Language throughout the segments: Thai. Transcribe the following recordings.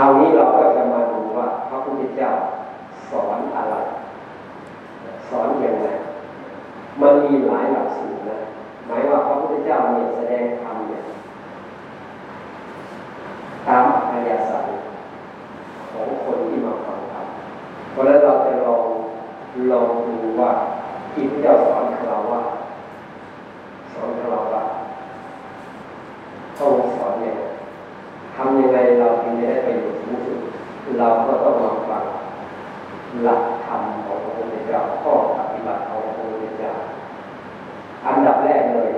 ราวนี้เราก็จะมาดูว่าพระพุทธเจ้าสอนอะไร สอนอย่างไรมันมีหลายหลักสูตรนะหมายว่าพระพุทธเจ้าเนี่ยแสดงธรรมเนี่ยตามอัธยาศัยของคนที่มาฟังธรรมเพราะฉะนั้นเราจะลองลองดูว่าที่พระเจ้าสอนเราว่าสอนเราว่าต้องสอนเนี่ย ทำยังไงเราถึงจะได้ประโยชน์สูงสุดเราก็ต้องมาฟังหลักธรรมของพระพุทธเจ้าข้อปฏิบัติของพระพุทธเจ้าอันดับแรกเลย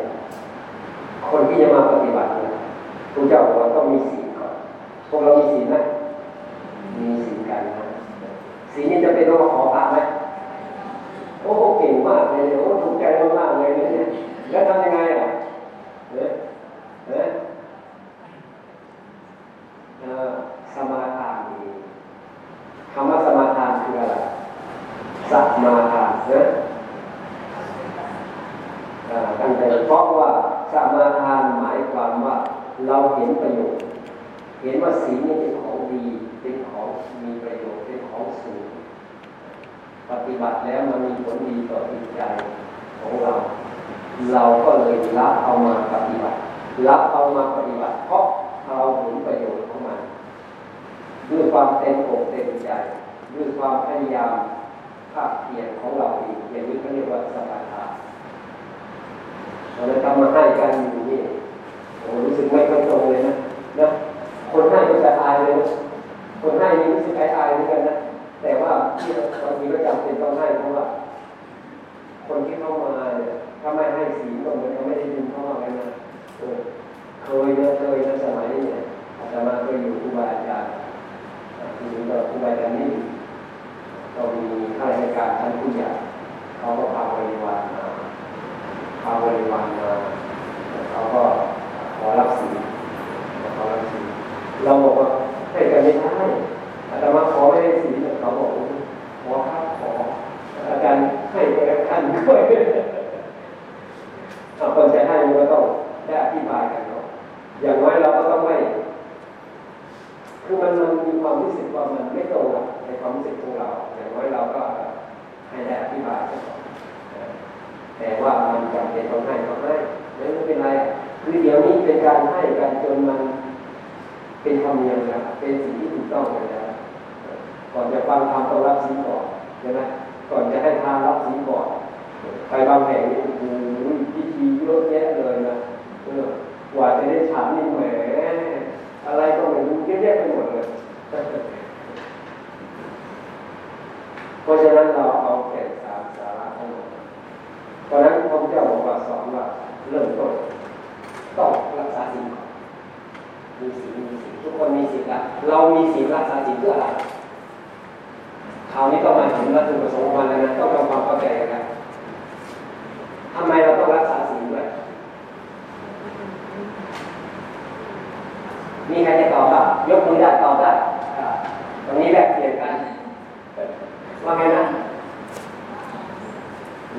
คนที่จะมาปฏิบัติเนี่ยพระเจ้าบอกว่าต้องมีศีลก่อนพวกเรามีศีลไหมมีศีลกันนะศีลนี้จะเป็นต้องขอพระไหมโอ้โหเก่งมากเลยโอ้ถูกใจมากๆเลยเนี่ยแล้วทำยังไงอะเนี่ยเนี่ย สมาทานีคำว่าสมาทานคืออะไรสัมมาทานเนี่ยตั้งใจเพราะว่าสมาทานหมายความว่าเราเห็นประโยชน์ เห็นว่าศีนี่เป็นของดี เป็นของมีประโยชน์ เป็นของสูง ปฏิบัติแล้วมันมีผลดีต่อจิตใจของเรา เราก็เลยรับเอามาปฏิบัติ รับเอามาปฏิบัติ เพราะ เราเห็นประโยชน์ของมันด้วยความเต็มอกเต็มใจด้วยความพยายามภาคเพียรของเราเองอย่างนี้เขาเรียกว่าสมานเราเลยทำมาให้กันอยู่นี่ มีใครจะตอบบ้างยกมือได้ตอบได้ตรงนี้แลกเปลี่ยนกันว่าไงนะ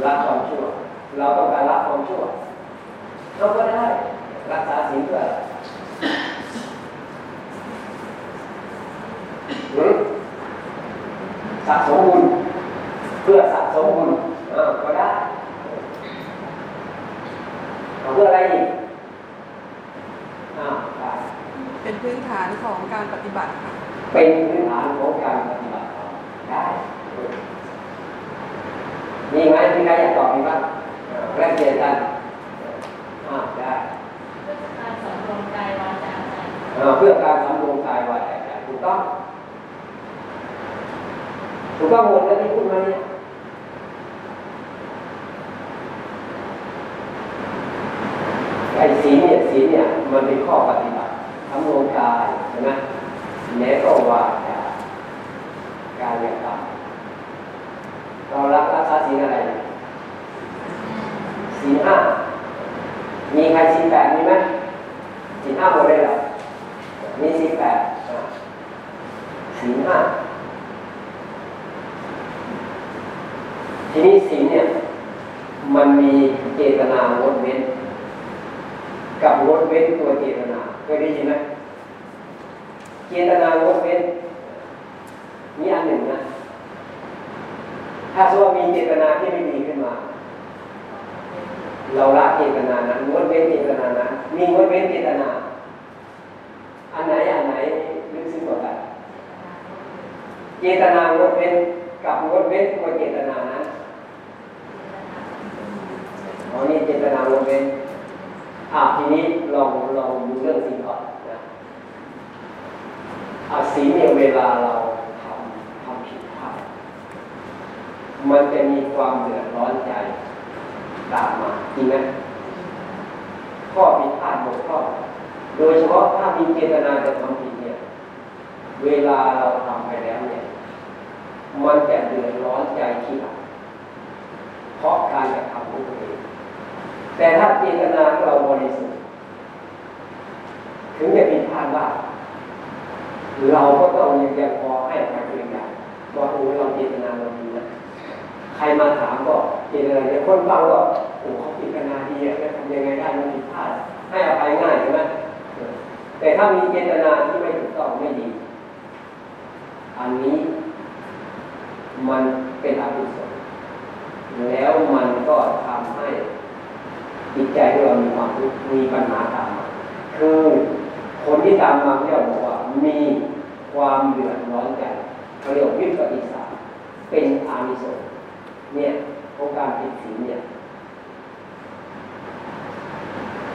ละความชั่ว เราต้องการละความชั่วเราก็ได้รักษาศีลเพื่อสะสมบุญเพื่อสะสมบุญอ่าก็ได้เอาเพื่ออะไรอีกอ่า เป็นพื้นฐานของการปฏิบัติค่ะเป็นพื้นฐานของการปฏิบัติได้มีไหมมีใครอยากตอบมีบ้างอ่าแลกเปลี่ยนกันอ่าได้เพื่อการสำรวมกายวาจาใจอ่าเพื่อการสำรวมกายวาจาใจถูกต้องถูกต้องหมดแล้วที่พูดมาเนี่ยไอ้ศีลเนี่ยศีลเนี่ยมันเป็นข้อปฏิ บัติสำรวมกายใช่ไหมแม้ก็วาจาการเนี่ยครับเรารักรักษาศีลอะไรศีลห้ามีใครศีลแปดมีไหมศีลห้าหมดเลยเหรอมีศีลแปดอะศีลห้าทีนี้ศีลเนี่ยมันมีเจตนางดเว้น กับงดเว้นตัวเจตนา เคยได้ยินไหมเจตนางดเว้นนี่อันหนึ่งนะ ถ้าสมมติมีเจตนาที่ไม่ดีขึ้นมา เราละเจตนานั้นงดเว้นเจตนานั้นมีงดเว้นเจตนา อันไหนอันไหนลึกซึ้งกว่ากันเจตนางดเว้นกับงดเว้นกับเจตนานั้นอ๋อนี่เจตนางดเว้น อะทีนี้ลองลองดูเรื่องสิ่งก่อนนะอะสีลเนี่ยเวลาเราทำทำผิดพลาดมันจะมีความเดือดร้อนใจตามมาจริงไหมข้อผิดพลาดบกพร่องโดยเฉพาะถ้ามีเจตนาจะทำผิดเนี่ย เวลาเราทำไปแล้วเนี่ย มันจะเดือดร้อนใจที่หลังเพราะการกระทำของตัวเอง แต่ถ้าเจตนาเราบริสุทธิ์ถึงจะผิดพลาดบ้าเราก็ต้องยังยังพอให้อภัยตัวเองได้ว่าโอ้เราเจตนาเราดีนะใครมาถามก็เจตนาเนี่ยคนฟังก็โอ้เขาเจตนาดีอะจะทำยังไงได้มันผิดพลาดให้อภัยง่ายใช่ไหมแต่ถ้ามีเจตนาที่ไม่ถูกต้องไม่ดี อันนี้มันเป็นอกุศลแล้วมันก็ทำให้ จิตใจของเรามีความทุกข์มีปัญหาตามมาคือคนที่ตามมาเนี่ยบอกว่ามีความเดือดร้อนใจเขาเรียกวิปฏิสาเป็นอานิสงส์เนี่ยของการผิดศีลเนี่ย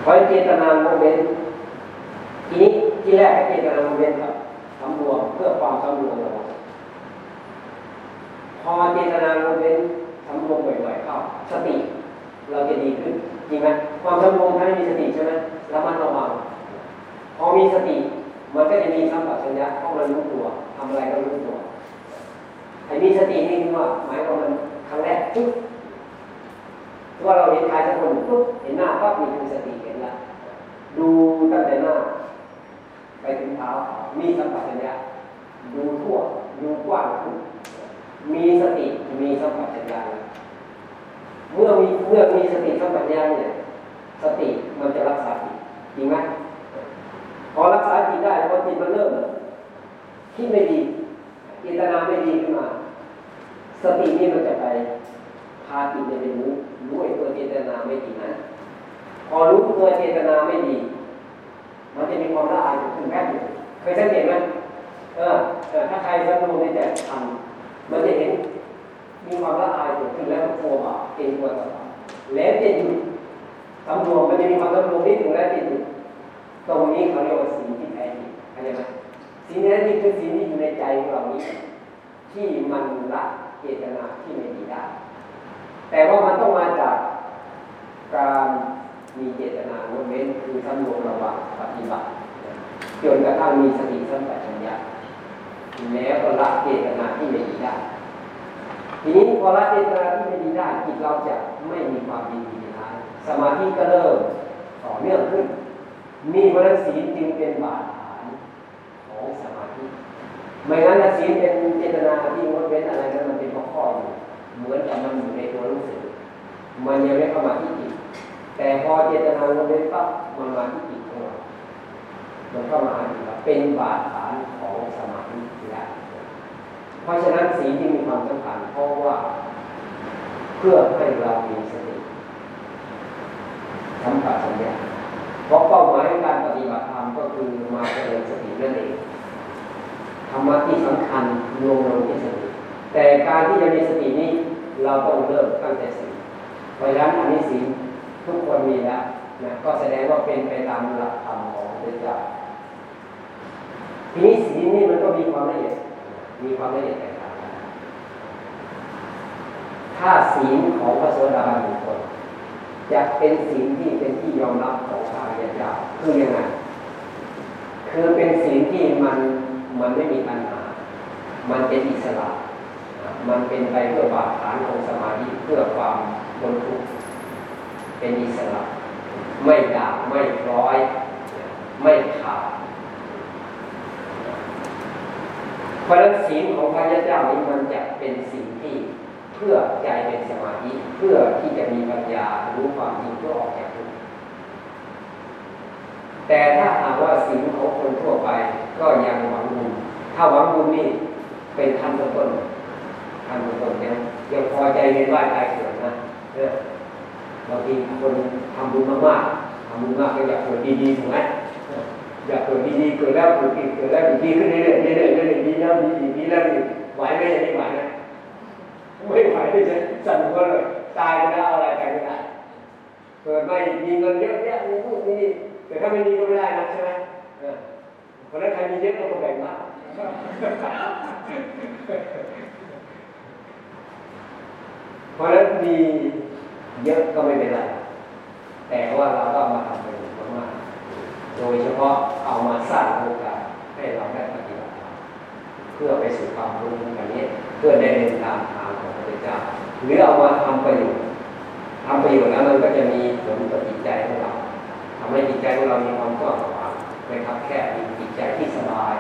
เพราะเจตนางดเว้นทีนี้ที่แรกก็เจตนางดเว้นครับสำรวมเพื่อความสำรวมระวังพอเจตนางดเว้นสำรวมบ่อยๆเข้าสติเราจะดีขึ้น จริงไหมความสำรวมถ้าไม่มีสติใช่ไหมแล้วมันระวังพอมีสติ มันก็จะมีสัมปชัญญะเพราะมันรู้ตัวทำอะไรก็รู้ตัวไอ้มีสตินี่คือว่าหมายความมันครั้งแรกปุ๊บว่าเราเห็นใครสักคนปุ๊บเห็นหน้าปั๊บมีคือสติเห็นละดูตั้งแต่หน้า ไปถึงเท้ามีสัมปชัญญะดูทั่วดูกว้างมีสติมีสัมปชัญญะ เมื่อมีเมื่อมีสติสัมปชัญญะเนี่ยสติมันจะรักษาจิตจริงไหมพอรักษาจิตได้พอจิตมันเริ่มคิดไม่ดีเจตนาไม่ดีขึ้นมา สตินี่มันจะไปพาจิตเนี่ยไปรู้รู้ไอ้ตัวเจตนาไม่ดีนะพอรู้ตัวเจตนาไม่ดี มันจะมีความละอายขึ้นแป๊บหนึงเคยสังเกตไหมเออถ้าใครสังรวมในแต่ทำมันจะเห็น มีความละอายเกิดขึ้นแล้วโฟบะเป็นตัวต่อแล้วจะหยุดสำรวมมันจะมีความสำรวมนิดหนึ่งแล้วจะหยุดตรงนี้เขาเรียกว่าสีที่แท้จริงเข้าใจไหมสีลที่แท้จริงคือสีที่อยู่ในใจของเรานี้ ที่มันละเจตนาที่ไม่ดีได้แต่ว่ามันต้องมาจากการมีเจตนางดเว้นคือสำรวมระวังปฏิบัติจนกระทั่งมีสติสัมปชัญญะแล้วก็ละเจตนาที่ไม่ดีได้ ทีนี้พอละเจตนาที่ไม่ดีได้จิตเราจะไม่มีความดีในท้ายสมาธิก็เริ่มต่อเนื่องขึ้น มีพราะฉะนั้นศีลจึงเป็นบาดฐานของสมาธิไม่งั้นศีลเป็นเจตนาที่งดเว้นอะไรนั้นมันเป็นข้อๆอยู่เหมือนกับมันอยู่ในตัวหนังสือมันยังไม่เข้ามาที่จิตแต่พอเจตนางดเว้นปั๊บมันมาที่จิตของเรามันเข้ามาอยู่แล้วเป็นบาดฐานของสมาธิแล้ว เพ ราะฉะนั้นสีที่มีความสำคัญเพราะว่า เพื่อให้เรามีสติสัมปชัญญะเพราะเป้าหมายของการปฏิบัติธรรมก็คือมาเจริญสตินั่นเองธรรมะที่สำคัญรวมลงที่สติแต่การที่จะมีสตินี้เราต้องเริ่มตั้งแต่สีเพราะฉะนั้นอันนี้สีทุกคนมีแล้วนะก็แสดงว่าเป็นไปตามหลักธรรมของพระเจ้าทีนี้สีนี่มันก็มีความละเอียด มีความละเอียดแตกต่างกันถ้าศีลของพระโสดาบันบุคคลจะเป็นศีลที่เป็นที่ยอมรับของพระอริยาคือยังไงคือเป็นศีลที่มันมันไม่มีปัญหา มันเป็นอิสระ มันเป็นไปเพื่อบาดฐานของสมาธิเพื่อความบนทุกเป็นอิสระ ไม่ด่างไม่ร้อย ไม่ขาด เพราะนั้นศีลของพระยาเจ้านี้มันจะเป็นสิ่งที่เพื่อใจเป็นสมาธิเพื่อที่จะมีปัญญารู้ความจริงเพื่อออกจากทุกข์แต่ถ้าหากว่าศีลของคนทั่วไปก็ยังหวังบุญถ้าหวังบุญนี่เป็นขั้นต้นๆขั้นต้นเนี่ยยังพอใจเรียนว่าใจเกิดนะเนี่ยบางทีคนทำบุญมากๆทำบุญมากก็อยากเกิดดีๆถูกไหม อยากเกิดดีๆเกิดแล้วเกิดอีกเกิดแล้วดีขึ้นเรื่อยๆเรื่อยๆเรื่อยๆดีแล้วดีอีกดีแล้วดีไหวไหมอย่างนี้ไหวไหมไม่ไหวที่จะสั่นหัวเลยตายไปแล้วเอาอะไรไปไม่ได้เกิดไม่มีเงินเยอะแยะมีนู่นมีนี่แต่ถ้าไม่มีก็ไม่ได้นะใช่ไหมเพราะฉะนั้นใครมีเยอะก็ต้องแบ่งมากเพราะฉะนั้นมีเยอะก็ไม่เป็นไรแต่ว่าเราก็มาทำประโยชน์ โดยเฉพาะเอามาสร้างโอกาสให้เราได้ปฏิบัติเพื่อไปสู่ความรู้แบบนี้ เพื่อได้เดินตามทางของพระพุทธเจ้าหรือเอามาทำประโยชน์ทำประโยชน์แล้วมันก็จะมีผลต่อจิตใจของเราทำให้จิตใจของเรามีความกว้างขวางไม่ครับแคบมีจิตใจที่สบาย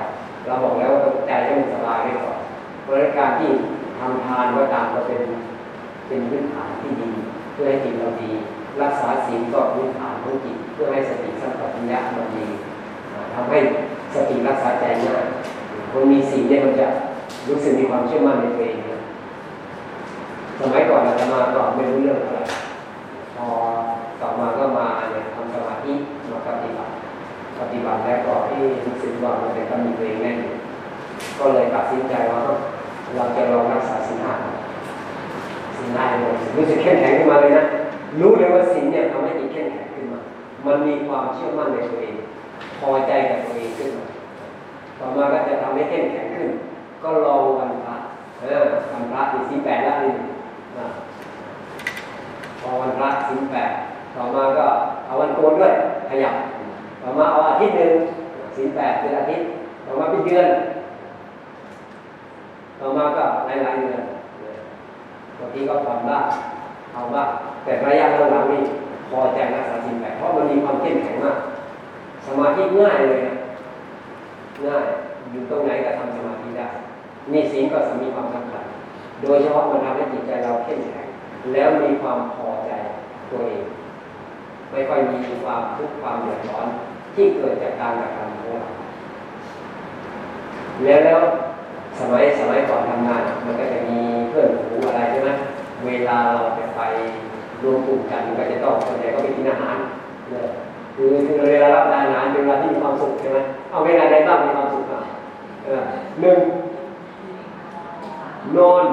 เราบอกแล้วว่าใจต้องสบายไว้ก่อนเพราะการที่ทำทานก็ตามก็เป็นเป็นพื้นฐานที่ดี เพื่อให้จิตเราดี รักษาศีลก็พื้นฐานของจิต พื่อให้สติสัมปชัญญะมันดีอ่าทำให้สติรักษาใจง่ายคนมีศีลเนี่ยมันจะรู้สึกมีความเชื่อมั่นในตัวเองสมัยก่อนอาตมาก็ไม่รู้เรื่องอะไรพอต่อมาก็มาเนี่ยทำสมาธิมาปฏิบัติปฏิบัติแล้วก็ที่รู้สึกว่ามันเป็นต้องมีตัวเองแน่นก็เลยตัดสินใจว่าเราจะลองรักษาศีลห้าสิ่งได้หมดรู้สึกเข้มแข็งขึ้นมาเลยนะรู้เลยว่าสิ่งเนี่ยทำให้จิตเข้มแข็ง มันมีความเชื่อมั่นในตัวเองพอใจกับตัวเองขึ้นมาต่อมาก็จะทำให้เข้มแข็งขึ้น ก็ลองวันพระเออวันพระที่สิบแปดล้วนี่พอวันพระสิบแปดต่อมาก็เอาวันโกนด้วยขยับต่อมาเอาอาทิตย์หนึ่งสิบแปดเป็นอาทิตย์ต่อมาเป็นเดือนต่อมาก็หลายๆเดือนบางทีก็ผ่อนบ้างเอาบ้างแต่ระยะหลังๆนี่ พอใจรักษาสิ่งแปดเพราะมันมีความเข้มแข็งมาก สมาธิง่ายเลยนะง่ายอยู่ตรงไหนก็ทำสมาธิได้นี่ศีลก็มีความสำคัญโดยเฉพาะมันทำให้จิตใจเราเข้มแข็งแล้วมีความพอใจตัวเอง ไม่ค่อยมีความทุกข์ความเดือดร้อนที่เกิดจากการกระทำของเราแล้วแล้วสมัยสมัยก่อนทำงาน มันก็จะมีเพื่อนฝูอะไรใช่ไหมเวลาเราไปไป รวมกลุ่มกันก็จะต้องส่วนใหญ่ก็ไปกินอาหารคือเวลารับประทานอาหารเป็นเวลาที่มีความสุขใช่ไหมเอาเวลาใดบ้างมีความสุขอะเออหนึ่งนอน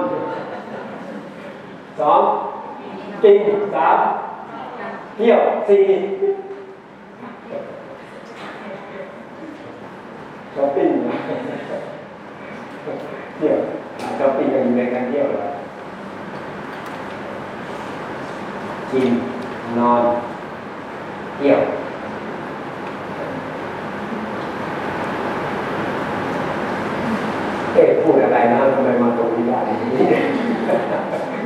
สองกินสามเที่ยวสี่ช้อปปิ้งนะเที่ยวช้อปปิ้งกันอยู่ในการเที่ยวเลย กิน นอน เที่ยว เอ๊ะพูดอะไรนะทำไมมาตรงนี้ได้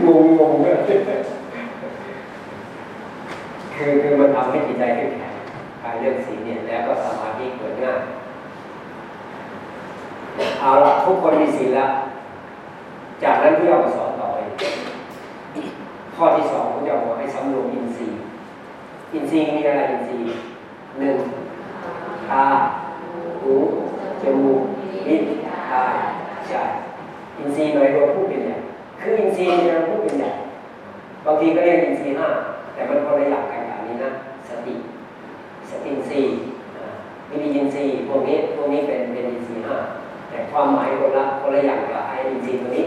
งงงงเลยคือคือมันทำให้จิตใจเข้มแข็งการเลือกสีเนี่ย แล้วก็สมาธิเกิดง่ายเอาละทุกคนมีศีลแล้ว จากนั้นพระเจ้าสอนต่อไป ข้อที่สองพระเจ้าบอกให้สำรวมอินทรีย์ อินทรีย์มีอะไรอินทรีย์หนึ่งตาหูจมูกลิ้นกายใจอินทรีย์หน่อยรวมพูดเป็นใหญ่คืออินทรีย์เนี่ยเราพูดเป็นใหญ่บางทีก็เรียกอินทรีย์ห้าแต่มันคนละอย่างกันอย่างนี้นะสติสติอินทรีย์อ่าวิริยินทรีย์พวกนี้พวกนี้เป็นเป็นอินทรีย์ห้าแต่ความหมายคนละคนละอย่างกับไอ้อินทรีย์ตัวนี้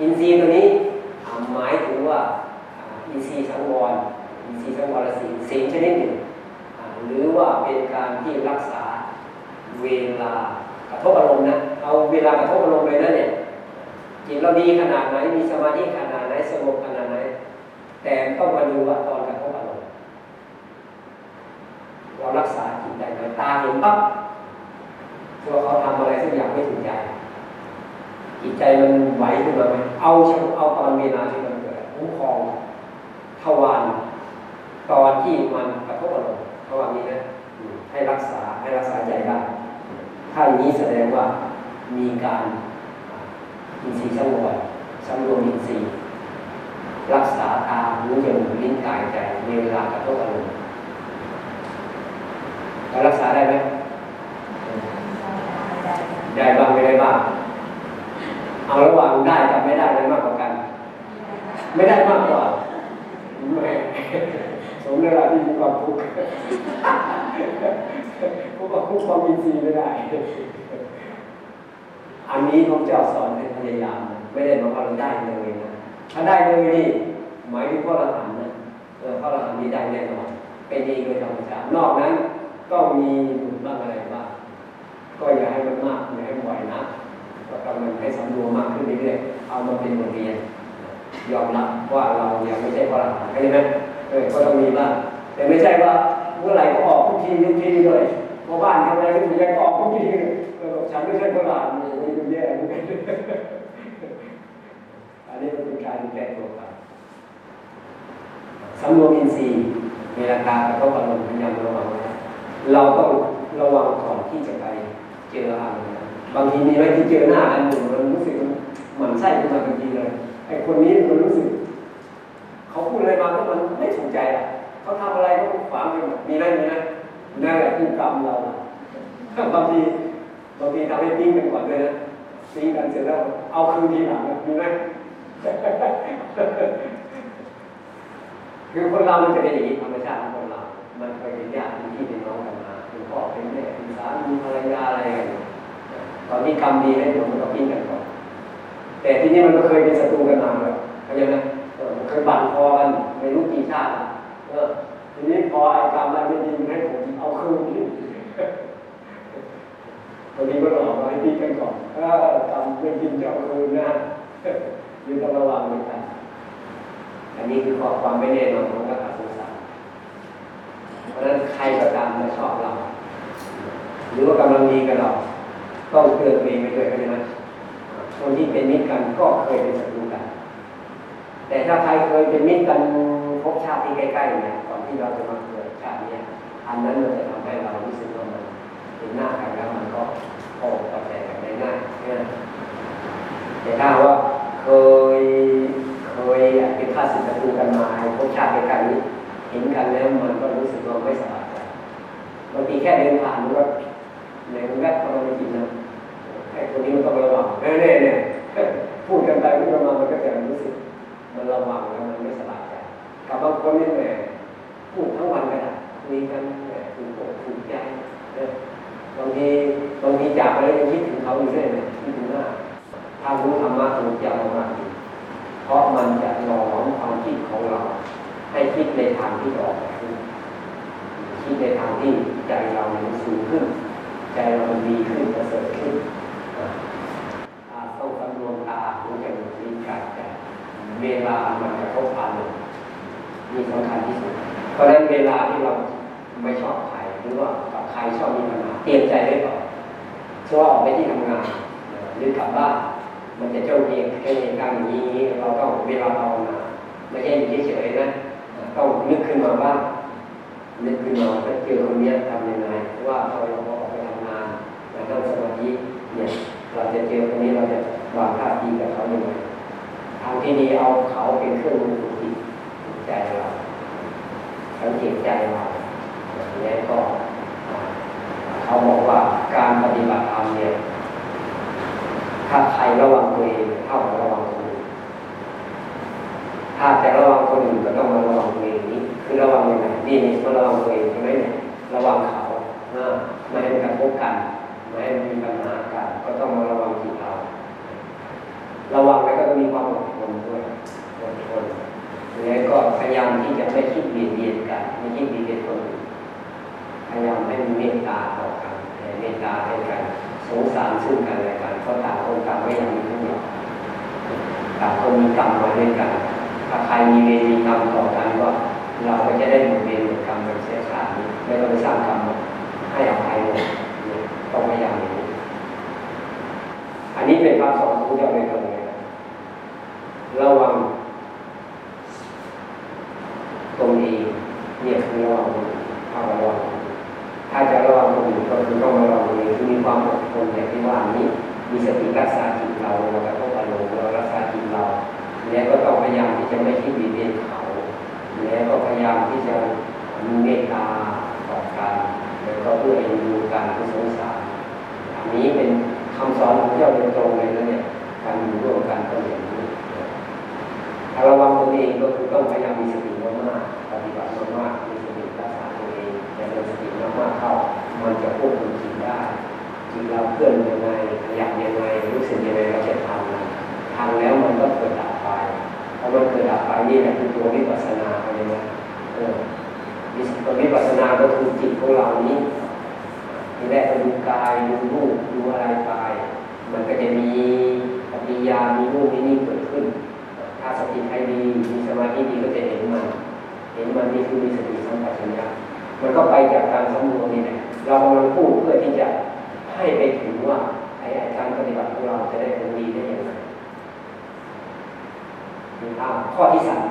อินทรีย์ตัวนี้หมายถึงว่า อินทรีย์สังวรอินทรีย์สังวรศีลศีลชนิดหนึ่ง หรือว่าเป็นการที่รักษาเวลากระทบอารมณ์นะเอาเวลากระทบอารมณ์เลยนะเนี่ยจิตเราดีขนาดไหนมีสมาธิขนาดไหนสงบขนาดไหน แต่ต้องมาดูว่าตอนกระทบอารมณ์เรารักษาจิตได้ไหมตาเห็นปั๊บว่าเขาทำอะไรสักอย่างไม่ถูกใจจิตใจมันไหวขึ้นมาไหมเอาเฉพาะเอาตอนเวลาที่มันเกิดคุ้มครอง ทวารตอนที่มันกระทบอารมณ์ทวารนี้นะให้รักษาให้รักษาใจได้ถ้าอย่างนี้แสดงว่ามีการอินทรีย์สังวรสำรวมอินทรีย์รักษาตาหูจมูกลิ้นกายใจในเวลากระทบอารมณ์เรารักษาได้ไหมได้บ้างไม่ได้บ้างเอาระหว่างได้กับไม่ได้อะไรมากกว่ากัน ไม่ได้มากกว่า สมเวลาที่มีความทุกข์เพราะว่าคุกความอินทรีไม่ได้ อันนี้พระเจ้าสอนให้พยายามนะไม่ได้บอกว่าเราได้เลยนะถ้าได้เลยนี่หมายถึงพระอรหันต์นะเออพระอรหันต์นี่ได้แน่นอนเป็นเองโดยธรรมชาตินอกนั้นก็มีบุญบ้างอะไรบ้างก็อย่าให้มันมากอย่าให้บ่อยนะก็กำลังให้สำรวมมากขึ้นเรื่อยๆเอามาเป็นบทเรียน ยอมรับว่าเรายังไม่ใช่พระอรหันต์ใช่ไหมเออก็ต้องมีบ้างแต่ไม่ใช่ว่าเมื่อไหร่ก็ออกทุกทีทุกทีเลยพราะบ้านทำอะไรก็ถึงจะออกทุกทีเออบอกฉันไม่ใช่พระอรหันต์นี่มันแย่เหมือนกันอันนี้มันเป็นการแก้ตัวไปสำรวมอินทรีย์เวลาการกระทบอารมณ์พยายามระวังนะเราต้องระวังก่อนที่จะไปเจออารมณ์นะบางทีมีไหมที่เจอหน้ากันอยู่มันรู้สึกหมันไส้ขึ้นมาทันทีเลย ไอ้คนนี้มันรู้สึก เขาพูดอะไรมาก็มันไม่ถูกใจอะเขาทำอะไรก็ฝังไปหมดมีไหมมีไหมนั่นแหละคือกรรมเราบางทีบางทีทำให้ปิ้งกันก่อนเลยนะปิ้งกันเสร็จแล้วเอาคืนทีหลังมีไหมคือคนเรามันจะเป็นอย่างนี้ธรรมชาติของคนเรา มันเคยเป็นญาติเป็นพี่เป็นน้องกันมาเป็นพ่อเป็นแม่เป็นสามีภรรยาอะไรกันตอนนี้กรรมดีให้ผมันก็ปิ้งกันก่อน แต่ที่นี้มันก็เคยเป็นศัตรูกันมาเลยเข้าใจไหมเคยบั่นคอกันไม่รู้กี่ชาติเออทีนี้พอไอ้กรรมมันไม่ดีมันให้ผมเอาคืนที่บางทีก็หลอมาให้พี่กันก่อนเออกรรมไม่กินจะเอาคืนนะยืนต้องระวังเหมือนกันอันนี้คือขอความไม่แน่นอนของกริย์สงสารเพราะฉะนั้นใครก็ตามมาชอบเรา หรือว่ากำลังดีกับเรา ต้องเตือนตัวเองไปด้วยเข้าใจไหม คนที่เป็นมิตรกันก็เคยเป็นศัตรูกัน แต่ถ้าใครเคยเป็นมิตรกันพบชาติที่ใกล้ๆเนี่ยก่อนที่เราจะมาเกิดชาติเนี้ยอันนั้นมันจะทำให้เรารู้สึกว่ามันเห็นหน้ากันแล้วมันก็โอ้ปัจจัยกันได้ง่ายเนี่ยแต่ถ้าว่าเคยเคยเป็นข้าศึกศัตรูกันมาพบชาติใกล้ๆนี้เห็นกันแล้วมันก็รู้สึกว่าไม่สบายใจบางทีแค่เดินผ่านมันก็ในแวบเข้ามาในจิตนะ ไอ้คนนี้มันต้องระวังแน่ๆเนี่ยพูดกันไปพูดกันมามันก็จะรู้สึก มันระวังแล้วมันไม่สบายใจกับบางคนนี่แหมพูดทั้งวันก็ได้คุยกันแหมถูกอกถูกใจบางทีบางทีจากไปแล้วยังคิดถึงเขาอยู่เรื่อยเลยคิดถึงหน้าถ้ารู้ธรรมะถูกใจมากเพราะมันจะหลอมความคิดของเรา ให้คิดในทางที่ออกขึ้นคิดในทางที่ใจเรามันสูงขึ้น ใจเรามันดีขึ้นประเสริฐขึ้น ต้องสำรวมตาหูจมูกลิ้นกายใจเวลามันกระทบอารมณ์นี่สำคัญที่สุด เพราะฉะนั้นเวลาที่เราไม่ชอบใครหรือว่ากับใครชอบมีปัญหาเตรียมใจไว้ก่อนเชื่อว่าออกไปที่ทำงานหรือกลับบ้านมันจะเจ้าเกียงแค่เหตุการณ์อย่างนี้เราต้องเวลาภาวนาไม่ใช่อยู่เฉยๆนะต้องนึกขึ้นมาบ้างนึกขึ้นมาถ้าเจอคนเนี้ทำยังไงว่าพอเราออกไปทำงานเราต้องสมาธิเนี่ย เราจะเจอคนนี้เราจะวางท่าทีกับเขาอยังไงทางที่ดีเอาเขาเป็นเครื่องมือจิตใจเราสังเกตใจเราแล้วก็เขาบอกว่าการปฏิบัติธรรมเนี่ยถ้าใครระวังตัวเองเท่ากับระวังคนอื่นถ้าจะระวังคนอื่นก็ต้องมาระวังตัวเองนี้คือระวังยังไงนี่นี่มาระวังตัวเองใช่ไหมเนี่ยระวังเขาอ่าไม่ให้มันกระทบกันไม่ให้มันมีปัญหา ก็ต้องมาระวังจิตเราระวังแล้วก็มีความอดทนด้วยอดทนแล้วก็พยายามที่จะไม่คิดเบียดเบียนกันไม่คิดเบียดเบียนคนอื่นพยายามให้มีเมตตาต่อกันแผ่เมตตาให้กันสงสารซึ่งกันและกันเพราะต่างคนต่างไม่อยากมีทุกข์ต่างคนมีกรรมมาด้วยกันถ้าใครมีเวรมีกรรมต่อกันก็เราก็จะได้หมดเวรหมดกรรมเป็นเสียชาตินี้ไม่ต้องไปสร้างกรรมให้อภัยหมดเนี่ยต้องพยายามอย่างนี้ อันนี้เป็นคำสอนของพระเจ้าโดยตรงเลยนะระวัง ตรงนี้เนี่ยคือระวังถ้าระวังถ้าจะระวังตรงนี้ก็คือต้องระวังตรงนี้คือมีความอดทนอย่างที่ว่านี้มีสติรักษาจิตเราเรากระทบอารมณ์เรารักษาจิตเราแล้วก็ต้องพยายามที่จะไม่คิดเบียดเบียนเขาแล้วก็พยายามที่จะมีเมตตาต่อกันแล้วก็เพื่อเอ็นดูกันเพื่สงสารอันนี้เป็น คำสอนของพระเจ้าโดยตรงเลยนะเนี่ยการอยู่ร่วมกันก็อย่างนี้ถ้าระวังตัวเองก็คือต้องพยายามมีสติมากๆปฏิบัติมากๆมีสติรักษาตัวเองอย่าเดินสติมากๆเข้ามันจะควบคุมจิตได้จิตเราเคลื่อนยังไงขยับยังไงรู้สึกยังไงเราจะทำมันทำแล้วมันก็เกิดดับไปพอมันเกิดดับไปนี่แหละคือตัววิปัสสนาอะไรนะเออวิปัสสนาก็คือจิตของเรานี้ ทีแรกก็ดูกายดูรูปดูอะไรไป มันก็จะมีปฏิยามีรูปมีนี่เกิดขึ้น ถ้าสติใครดีมีสมาธิดีก็จะเห็นมันเห็นมันนี่คือมีสติสัมปชัญญะมันก็ไปจากการสำรวมนี่แหละเรากำลังพูดเพื่อที่จะให้ไปถึงว่าไอ้การปฏิบัติของเราจะได้ผลดีได้อย่างไรข้อที่สาม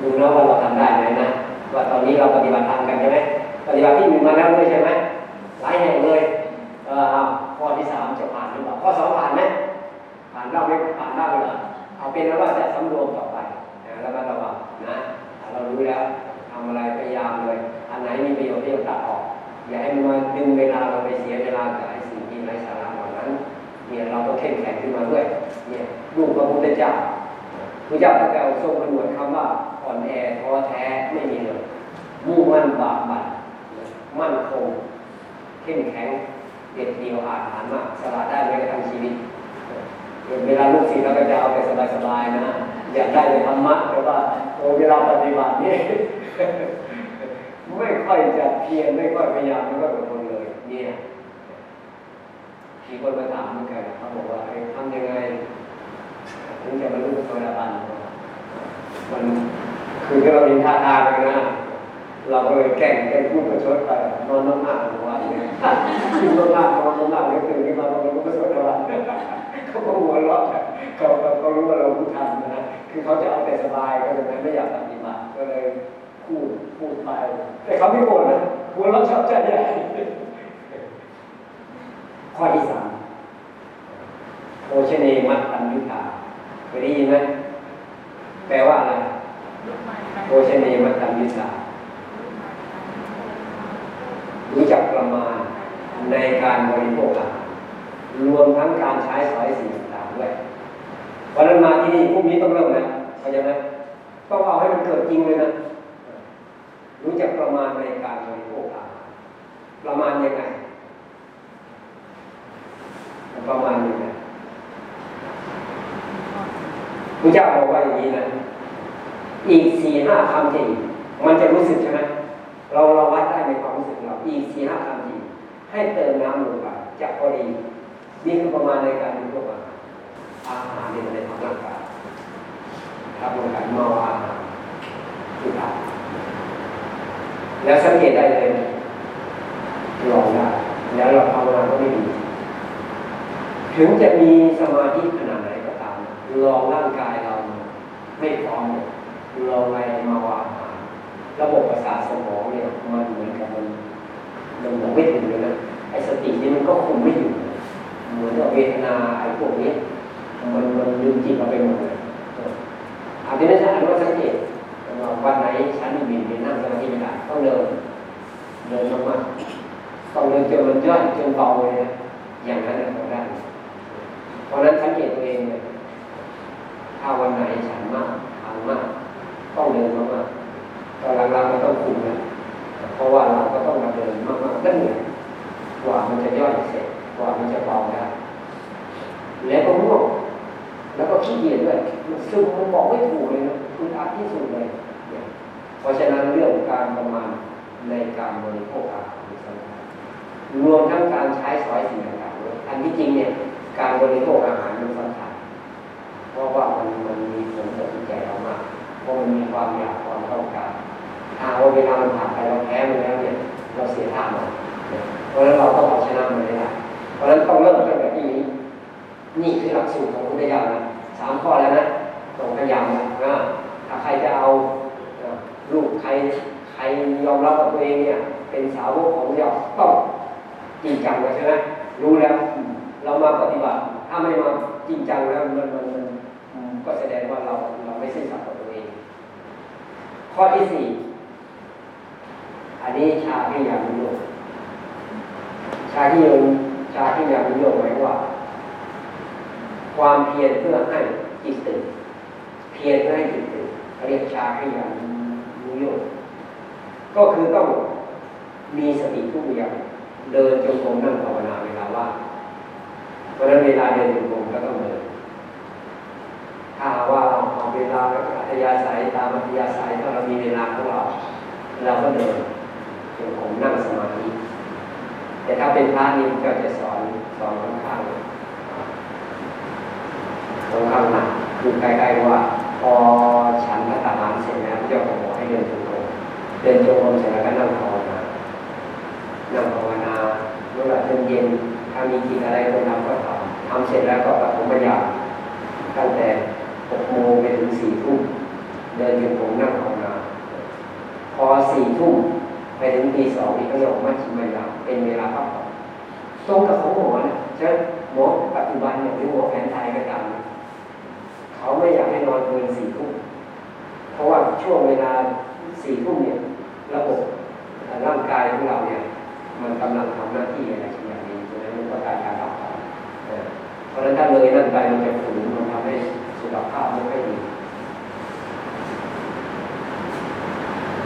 ดูนะว่าเราทำได้ไหมนะว่าตอนนี้เราปฏิบัติธรรมกันใช่ไหม ปฏิบัติที่หนึ่งมาแล้วด้วยใช่ไหมหลายแห่งเลยเออข้อที่สามจะผ่านหรือเปล่าข้อสองผ่านไหมผ่านเล่าไม่ผ่านเล่าเลยเอเอาเป็นแล้วว่าจะสำรวมต่อไปนะแล้วก็ระวังนะเรารู้แล้วทำอะไรพยายามเลย อันไหนมีประโยชน์ที่จะตัดออก อย่าให้มันมาดึงเวลาเราไปเสียเวลากับไอ้สิ่งที่ไร้สาระเหล่านั้นเนี่ยเราต้องเข้มแข็งขึ้นมาด้วยเนี่ยลูกพระพุทธเจ้าพระเจ้าพระเจ้าทรงกำหนดคำว่าอ่อนแอท้อแท้ไม่มีเลยมุ่งมั่นบากบั่น มั่นคงเข้มแข็งเด็ดเดียวอาจหารมากสละได้แม้กระทั่งชีวิต เวลาลูกศิษย์เราก็จะเอาไปสบายๆนะอยากได้ในธรรมะแต่ว่าโอ้เวลาปฏิบัตินี่ไม่ค่อยจะเพียรไม่ค่อยพยายามไม่ค่อยอดทนเลย เนี่ยมีคนมาถามเหมือนกันเขาบอกว่าทำยังไงถึงจะบรรลุโสดาบันมันคือเราเห็นท่าทางเลยนะ เราก็เลยแกล้งแกล้งพูดประชดไปนอนน้ำหนักของวันนี้ขึ้นน้ำหนักนอนน้ำหนักเลยตื่นขึ้นมาเราก็ประชดวันเขาก็หัวเราะเขาเขาเขารู้ว่าเราพูดทันนะคือเขาจะเอาแต่สบายก็เลยไม่อยากปฏิบัติก็เลยพูดพูดไป แต่เขาไม่โกรธนะหัวเราะชอบใจใหญ่ข้อที่สามโอชเนมัตตัญยุทธาเคยได้ยินไหมแปลว่าอะไรลูกไม้ไปโอชเนมัตตัญยุทธา รู้จักประมาณในการบริโภคอาหารรวมทั้งการใช้สอยสิ่งต่างๆด้วยวันนั้นมาที่นี่พรุ่งนี้ต้องเริ่มนะเข้าใจไหมต้องเอาให้มันเกิดจริงเลยนะรู้จักประมาณในการบริโภคอาหารประมาณยังไงประมาณยังไงพระเจ้าบอกว่าอย่างนี้นะอีกสี่ห้าคำจริงมันจะรู้สึกใช่ไหม เราเราวัดได้ในความรู้สึกเราอีกสี่ห้าคำทีให้เติมน้ำลงไปจะพอดีนี่คือประมาณในการบริโภคอาหารอาหารเนี่ยมันในทางร่างกายทำร่างกายเมาอาหารคือทานแล้วสังเกตได้เลยลองได้แล้วเราภาวนาก็ไม่ดีถึงจะมีสมาธิขนาดไหนก็ตามลองร่างกายเราไม่พร้อมเนี่ยลองไรมาวางอาหา ระบบประสาทสมองเนี่ยมันเหมือนกับมันมันบอกไม่ถึงเลยนะไอ้สตินี่มันก็คุมไม่อยู่เหมือนกับเวทนาไอ้พวกนี้มันมันลืมจิตเราไปหมดเลยอันนี้ไม่ใช่อันว่าสังเกตว่าวันไหนฉันมีมีนั่งสมาธิไม่ได้ต้องเดินเดินมากๆต้องเดินจนมันย่อยจนเบาเลยนะอย่างนั้นเราได้เพราะฉะนั้นสังเกตตัวเองเลยถ้าวันไหนฉันมากทำมากต้องเดินมากๆ ตอนหลังๆมันต้องคุมนะเพราะว่าเราก็ต้องมาเดินมากๆนั่นเหนื่อยกว่ามันจะย่อยเสร็จ กว่ามันจะเบาได้ แล้วก็ง่วงแล้วก็ขี้เกียจด้วยมันซึมมันบอกไม่ถูกเลยนะคืออาที่สุดเลยเนี่ยเพราะฉะนั้นเรื่อง การประมาณในการบริโภคอาหารสำคัญรวมทั้งการใช้สอยสิ่งต่างๆด้วยอันที่จริงเนี่ยการบริโภคอาหารมันสำคัญเพราะว่ามันมันมีผลต่อจิตใจเรามากเพราะมันมีความอยากความต้องการถ้าว่าเวลามันผ่านไปเราแพ้มันแล้วเนี่ยเราเสียท่ามันเพราะฉะนั้นเราต้องเอาชนะมันให้ได้เพราะฉะนั้นต้องเริ่มตั้งแต่ที่นี้ นี่คือหลักสูตรของพุทธเจ้านะสามข้อแล้วนะต้องพยายามนะนะถ้าใครจะเอาลูกใคร ยอมรับว่าตัวเองเนี่ย เป็นสาวกของพระเจ้าต้องจริงจังใช่ไหมรู้แล้ว เรามาปฏิบัติ ถ้าไม่มาจริงจังแล้วมันมันมันก็แสดงว่าเราเราไม่ซื่อสัตย์กับตัวเอง ข้อที่สี่อันนี้ชาที่ยังโยมชาที่โยมชาที่ยานิโยมหมายว่า ความเพียรเพื่อให้จิตตื่นเพียรเพื่อให้จิตตื่นเรียกชาให้ยานิโยม ก็คือต้องมีสติทุกอย่างเดินจงกรมนั่งภาวนาเวลาว่าเพราะนั้นเวลาเดินจงกรมก็ต้องเดินถ้าว่าเราเอาเวลาอัธยาศัยตามอัธยาศัยถ้าเรามีเวลาของเราเราก็เดินจงกรมนั่งสมาธิแต่ถ้าเป็นพระนี่ก็จะสอนสอนค่อนข้างค่อนข้างหนักคือใกล้ๆว่าพอฉันพระตาหารเสร็จแล้วพระ เดินจงกรมเสร็จแล้วก็นั่งภาวนานั่งภาวนาเมื่อเย็นเย็นถ้ามีกินอะไรก็ทำก็ทำทำเสร็จแล้วก็ปฐมยามตั้งแต่หกโมงไปถึงสี่ทุ่มเดินจงกรมนั่งภาวนาพอสี่ทุ่มไปถึงตีสองนี่ก็เรียกว่ามัชฌิมยามเป็นเวลาพักผ่อนตรงกับของหมอนะใช่หมอปัจจุบันเนี่ยหรือหมอแผนไทยก็ตามเขาไม่อยากให้นอนเกินสี่ทุ่มเพราะว่าช่วงเวลา สี่ทุ่มเนี่ยระบบร่างกายของเราเนี่ยมันกำลังทำหน้าที่อะไรอย่างนี้ฉะนั้นมันต้องการการพักผ่อนเพราะฉะนั้นถ้าเลยนั่นไปมันจะฝืนมันทำให้สุขภาพไม่ค่อยดี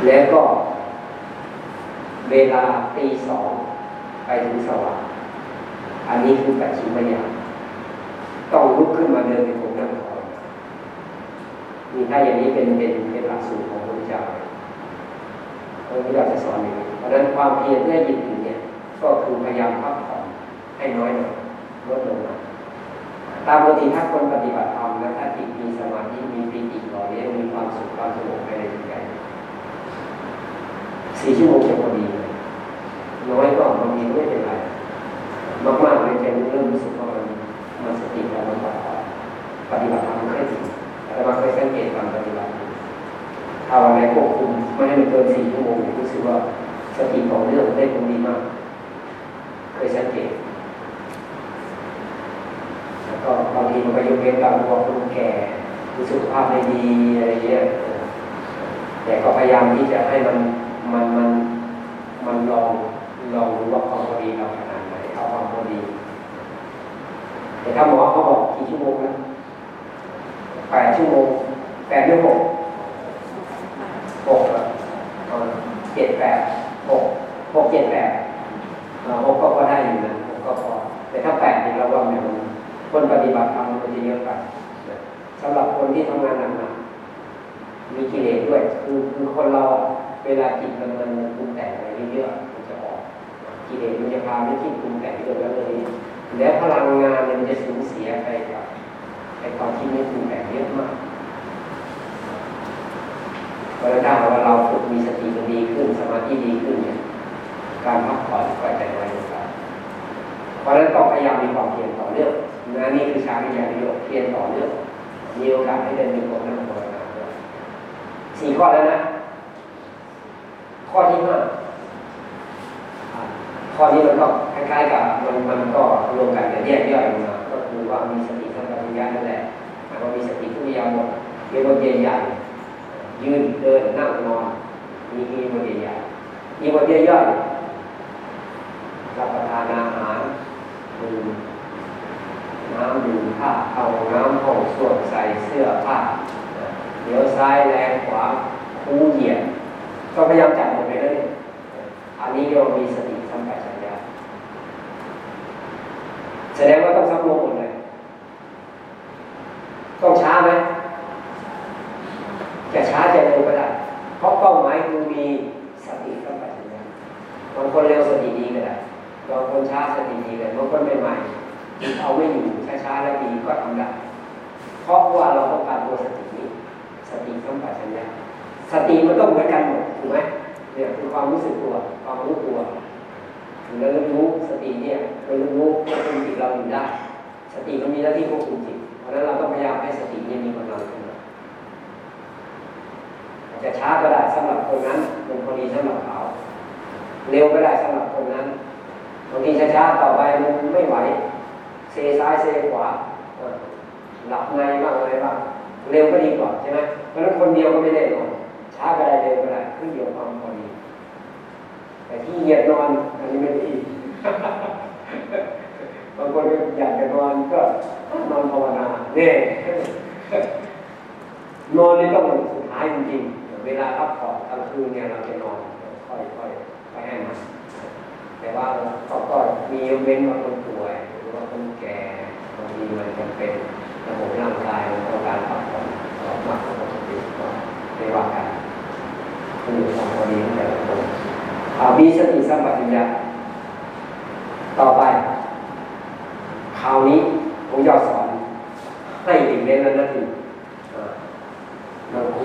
แล้วก็ เวลาตีสองไปถึงสว่างอันนี้คือปัจฉิมยามต้องลุกขึ้นมาเดินในผมนั่งคอยนี่ถ้าอย่างนี้เป็นเป็นเป็นหลักสูตรของพระพุทธเจ้า พระพุทธเจ้าจะสอนอย่างนี้เพราะฉะนั้นความเพียรเพื่อหยิบถึงเนี่ย ก็คือพยายามพักผ่อนให้น้อยหน่อยลดลงมาตามปกติถ้าคนปฏิบัติธรรมนะถ้าจิตมีสมาธิมีปีติหล่อเลี้ยงมีความสุขความสงบภายในจิตใจสี่ชั่วโมงจะพอดีน้อยก็บางทีไม่เป็นไรมากๆเลยจะเริ่มรู้สึกว่ามันมันสติเรามันปปฏิบัติธรรมไม่ค่อยดีแต่มาเคยสังเกตการปฏิบัติ ถ้าวันไหนควบคุมไม่ให้มันเกินสี่ชั่วโมงรู้สึกว่าสติของเรื่องได้ผลดีมาก เคยสังเกตแล้วก็บางทีมันก็ยกเว้นบางพวกคนแก่มีสุขภาพไม่ดีอะไรเงี้ยแต่ก็พยายามที่จะให้มันมันมันมันลองลองดูว่าความพอดีเราขนาดไหนเอาความพอดี แต่ถ้าหมอเขาบอกกี่ชั่วโมงนะแปดชั่วโมงแปดหรือหก หกเจ็ดแปดหกหกเจ็ดแปดหกก็พอได้อยู่นะหกก็พอ แต่ถ้าแปดเนี่ยเราว่าเนี่ยมันคนปฏิบัติธรรมมันจะเยอะไปนะสำหรับคนที่ทำงานหนักๆมีกิเลสด้วย คือคือคนเราเวลาจิตมันมันปรุงแต่งอะไรเยอะๆมันจะออกกิเลสมันจะพาไม่คิดปรุงแต่งเยอะแล้วเลยแล้วพลังงานมันจะสูญเสียไปกับไอความคิดไม่ปรุงแต่งเยอะมาก พระฉะนั้าหากว่าเราฝึกมีสติมันดีขึ้นสมาธิดีขึ้นเนี่ยการพักผ่อนก็จะน้อยลงไปเพราะฉะนั้นต้องพยายามมีความเพียรต่อเนื่องนะนี่คือชาวิญญาณโยกเพียรต่อเนื่องมีโอกาสให้ได้มีความนั่งภาวนาด้วยสี่ข้อแล้วนะ ข้อที่ห้าข้อนี้มันก็คล้ายๆกับมันมันก็รวมกันแต่แยกย่อยลงมาก็คือว่ามีสติสัมปชัญญะนั่นแหละแล้วก็มีสติทุกอย่างหมดเรียกว่าเย็นใหญ่ ยืนเดินนั่งนอนมีมีบทใหญ่ๆมีบทย่อยๆรับประทานอาหารดื่มน้ำดื่มผ้าเอาน้ำห้องส้วมใส่เสื้อผ้าเดี๋ยวซ้ายแรงขวาคูเหยียดก็พยายามจับหมดไปเลยอันนี้เรามีสติสัมปชัญญะแสดงว่าต้องสำรวมหมดเลยต้องช้าไหม จะช้าจะเร็วก็ได้เพราะเป้าหมายคือมีสติสัมปชัญญะบางคนเร็วสติดีก็ได้บางคนช้าสติดีก็ได้บางคนใหม่ๆจิตเอาไม่อยู่ช้าๆแล้วดีก็ทำได้เพราะว่าเราต้องการตัวสตินี้สติสัมปชัญญะสติมันต้องเหมือนกันหมดถูกไหมเนี่ยคือความรู้สึกตัวความรู้ตัวเรารู้สติเนี่ยเรารู้ควบคุมจิตเราอยู่ได้ สติมันมีหน้าที่ควบคุมจิตเพราะนั้นเราต้องพยายามให้สติเนี่ยมีกำลังขึ้นมาอา จะช้าก็ได้สำหรับคนนั้นเป็นพอดีสำหรับเขา เร็วก็ได้สำหรับคนนั้นบางทีช้าๆต่อไปมันไม่ไหวเซซ้ายเซขวาหลับในบ้างอะไรบ้างเร็วก็ดีกว่าใช่ไหมเพราะฉะนั้นคนเดียวก็ไม่ได้นอนช้าก็ได้เร็วก็ได้ขึ้นอยู่ความพอดี แต่ที่เหยียดนอนอันนี้ไม่ดีบางคนอยากจะนอนก็นอนภาวนาเนี่ยนอนนี่ต้องสุดท้ายจริงๆ เวลาพักผ่อนกลางคืนเนี่ยเราจะนอนค่อยๆค่อยให้มันแต่ว่าเขาก็มียกเว้นว่าคนป่วยหรือว่าคนแก่บางทีมันจำเป็นระบบร่างกายมันต้องการพักผ่อนมากกว่าปกติก็ไม่ว่ากันขึ้นอยู่กับความพอดีของแต่ละคนเอามีสติสัมปชัญญะต่อไปคราวนี้ผมจะสอนให้เด็กเล่นแล้วนะทีเ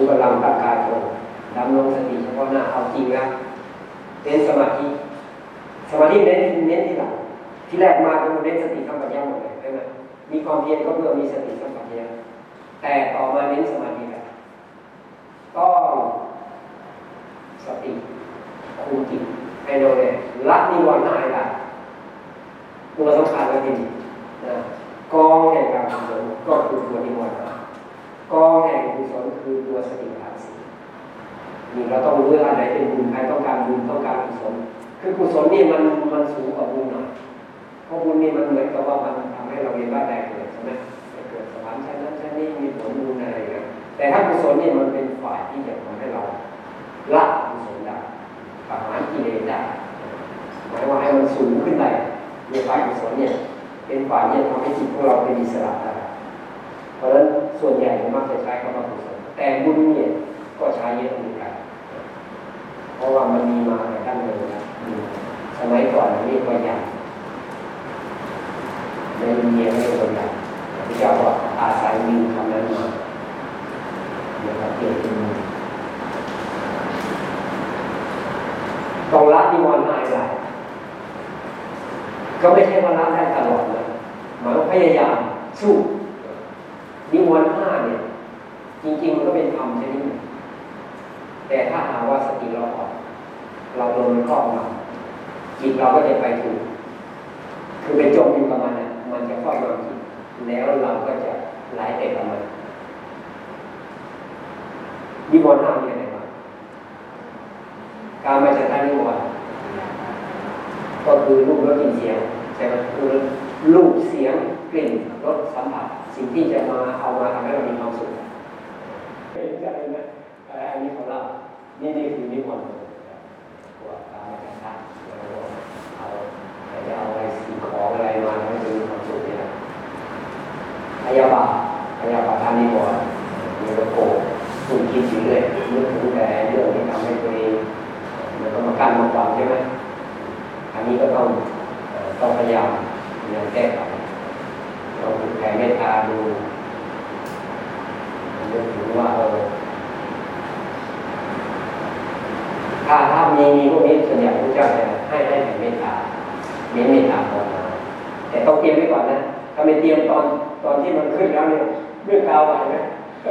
ราครูกำลังตั้งกายตรงดำรงสติเฉพาะหน้าเอาจริงนะเป็นสมาธิสมาธิเน้นเน้นที่หลังที่แรกมาก็เน้นสติสัมปชัญญะหมดเลยใช่ไหมมีความเพียรก็เพื่อมีสติสัมปชัญญะแต่ต่อมาเน้นสมาธิกันต้องสติคุมจิตให้เราเนี่ยละนิวรณ์ห้าให้ได้ตัวสำคัญเลยทีนี้นะกองแห่งการกุศลก็คือตัวนิวรณ์ กองแห่งกุศลคือตัวสติปัฏฐานสี่นี่เราต้องรู้ว่าอะไรเป็นบุญใครต้องการบุญต้องการกุศลคือกุศลนี่มันมันสูงกว่าบุญหน่อยเพราะบุญนี่มันเหมือนกับว่ามันทำให้เราเรียนบ้านแดงเกิดใช่ไหมแต่เกิดสวรรค์ชั้นนั้นชั้นนี้มีผลบุญอะไรอย่างเงี้ยแต่ถ้ากุศลนี่มันเป็นฝ่ายที่จะทำให้เราละกุศลได้ประหารกิเลสได้หมายว่าให้มันสูงขึ้นไปในฝ่ายกุศลเนี่ย เป็นฝ่ายที่ทำให้จิตของเราเป็นอิสระได้ เพราะฉะนั้นส่วนใหญ่มักจะใช้คำว่ากุศลแต่บุญเนี่ยก็ใช้เยอะเหมือนกันเพราะว่ามันมีมาในด้านเดิมนะสมัยก่อนเรียกว่ายันในอินเดียเรียกว่ายันพระเจ้าก็อาศัยมีคำนั้นมาเดี๋ยวเราเปลี่ยนเป็นมือต้องละนิวรณ์หายได้ก็ไม่ใช่ว่าละได้ตลอดนะหมายว่าพยายามสู้ นิวรณ์ห้าเนี่ย จริงๆมันก็เป็นธรรมชนิดหนึ่งแต่ถ้าหาว่าสติเราอ่อนเราโดนครอบงำจิตเราก็จะไปถูก คือไปจมอยู่กับมันอะมันจะครอบงำจิตแล้วเราก็จะไหลไปกับมันนิวรณ์ห้ามีอะไรบ้างการมาจากท่านนิวรณ์ก็คือรูปรสกลิ่นเสียงใช่ไหมคือรูปเสียง กลิ่นรสสัมผัสสิ่งที่จะมาเอามาทำให้เรามีความสุขเป็นใจนะอันนี้ของเรานี่นี่คือนิวรณ์ตัวการมาจากท่านเอาจะเอาอะไรสิ่งของอะไรมาทำให้มีความสุขเนี่ยพยาบาทพยาบาทท่านนิวรณ์มีโลโก้คุณคิดอยู่เรื่อยนึกถึงแต่เรื่องที่ทำให้ตัวเองมันก็มากั้นมาขวางใช่ไหมอันนี้ก็ต้องต้องพยายามพยายามแก้ไข ลองแผ่เมตตาดูนึกถึงว่าเออถ้าถ้ามีมีพวกนี้ส่วนใหญ่พระเจ้าจะให้ให้แผ่เมตตาเน้นเมตตาภาวนาแต่ต้องเตรียมไว้ก่อนนะถ้าไม่เตรียมตอนตอนที่มันขึ้นแล้วเนี่ยเรื่องกาวไหวไหมไ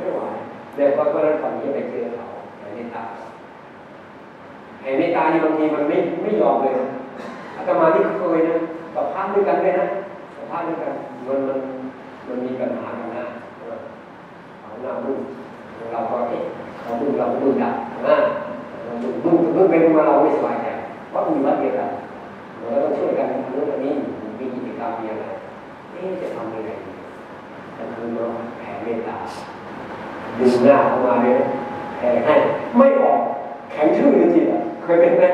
ม่ไหวเดี๋ยวก็ก็นั้นก่อนนี้ไปเจอเขาแผ่เมตตาแผ่เมตตานี่บางทีมันไม่ไม่ยอมเลยอาตมาที่เคยนะกับพระด้วยกันเลยนะ พระด้วยกันมันมันมันมีปัญหากันนะเอาหน้าบุ้งเราก็เอ๊ะเราบุ้งเราบุ้งดับนะเราบุ้งบุ้งบุ้งไปมาเราไม่สบายใจเพราะมีวัดเดียวกันเราก็ต้องช่วยกันทำเรื่องนี้มีกิจกรรมมีอะไรเอ๊ะจะทำยังไงดีแต่คือเราแผ่เมตตาดึงหน้าเข้ามาเนี่ยแผ่ให้ไม่ออกแข็งชื่อเลยจิตอะเคยเป็นไหม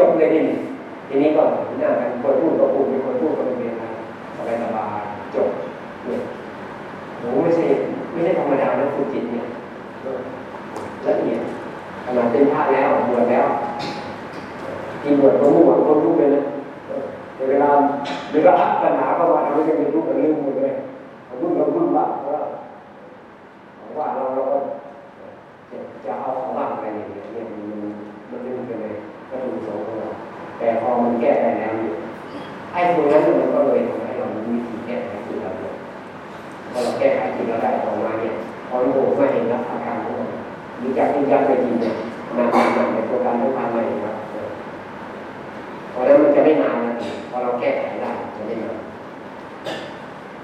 จบเลยนี่ทีนี้ก็หน้ากันคนพูดก็พูดเป็นคนพูดก็เป็นเวลาสบายสบายจบเนี่ยโหไม่ใช่ไม่ใช่ธรรมดานะฝึกจิตเนี่ยละเอียดขนาดเป็นพระแล้วบวชแล้วกินบวชก็มุ่งหวังคนลุกเลยนะแต่เวลาเวลาปัญหาเข้ามาทำให้เป็นลุกเป็นเรื่องหมดเลยรุ่นเรารุ่นบ้างเราว่าว่าเราเราก็จะเอาของบ้างอะไรอย่างเงี้ยเนี่ยมันมันเป็นเลย ก็ถูกสงของเราแต่พอมันแก้ได้แล้วเนี่ไอ้ตรงนั้นมันก็เลยทำให้เรามีวิธีแก้ไขจิตเราเลยพอเราแก้ไขจิตเราได้ออกมาเนี่ยพอเราโง่ไม่เห็นรับอาการของมันหรือจากที่ยัดไปกินเนี่ยนานๆในตัวการต้องทำใหม่ครับเพราะนั้นมันจะไม่นานนะพอเราแก้ไขได้จะไม่นาน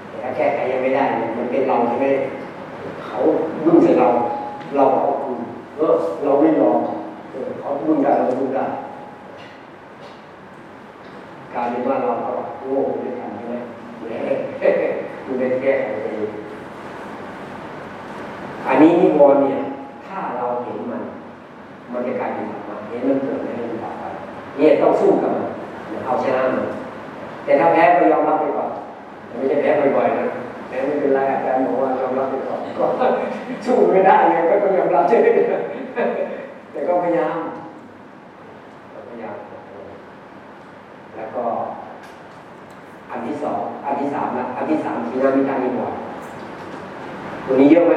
แต่ถ้าแก้ไขยังไม่ได้ มันเป็นเราใช่ไหมเขาบึ้งใส่เรา เราก็เอาคุณเออเราไม่ยอม เขาบึ้งได้เราบึ้งได้การเป็นว่าเราก็โง่ด้วยกันใช่ไหมเนี่ยคุณได้แก้ไขไปอันนี้นิวรณ์เนี่ย ถ้าเราเห็นมัน มันจะกลายเป็นธรรมะเห็นมันเกิดไม่ให้มันดับไปเนี่ยต้องสู้กับมันเอาชนะมันแต่ถ้าแพ้ก็ยอมรับไปก่อนไม่ใช่แพ้บ่อยๆนะแพ้ไม่เป็นไรอาจารย์บอกว่ายอมรับไปก่อนก็สู้ไม่ได้ไงก็ต้องยอมรับใช่ไหม แต่ก็พยายามพยายามแล้วก็ อันที่สอง อันที่สามนะอันที่สามทีนามิตานิวรณ์ตัวนี้เยอะไหม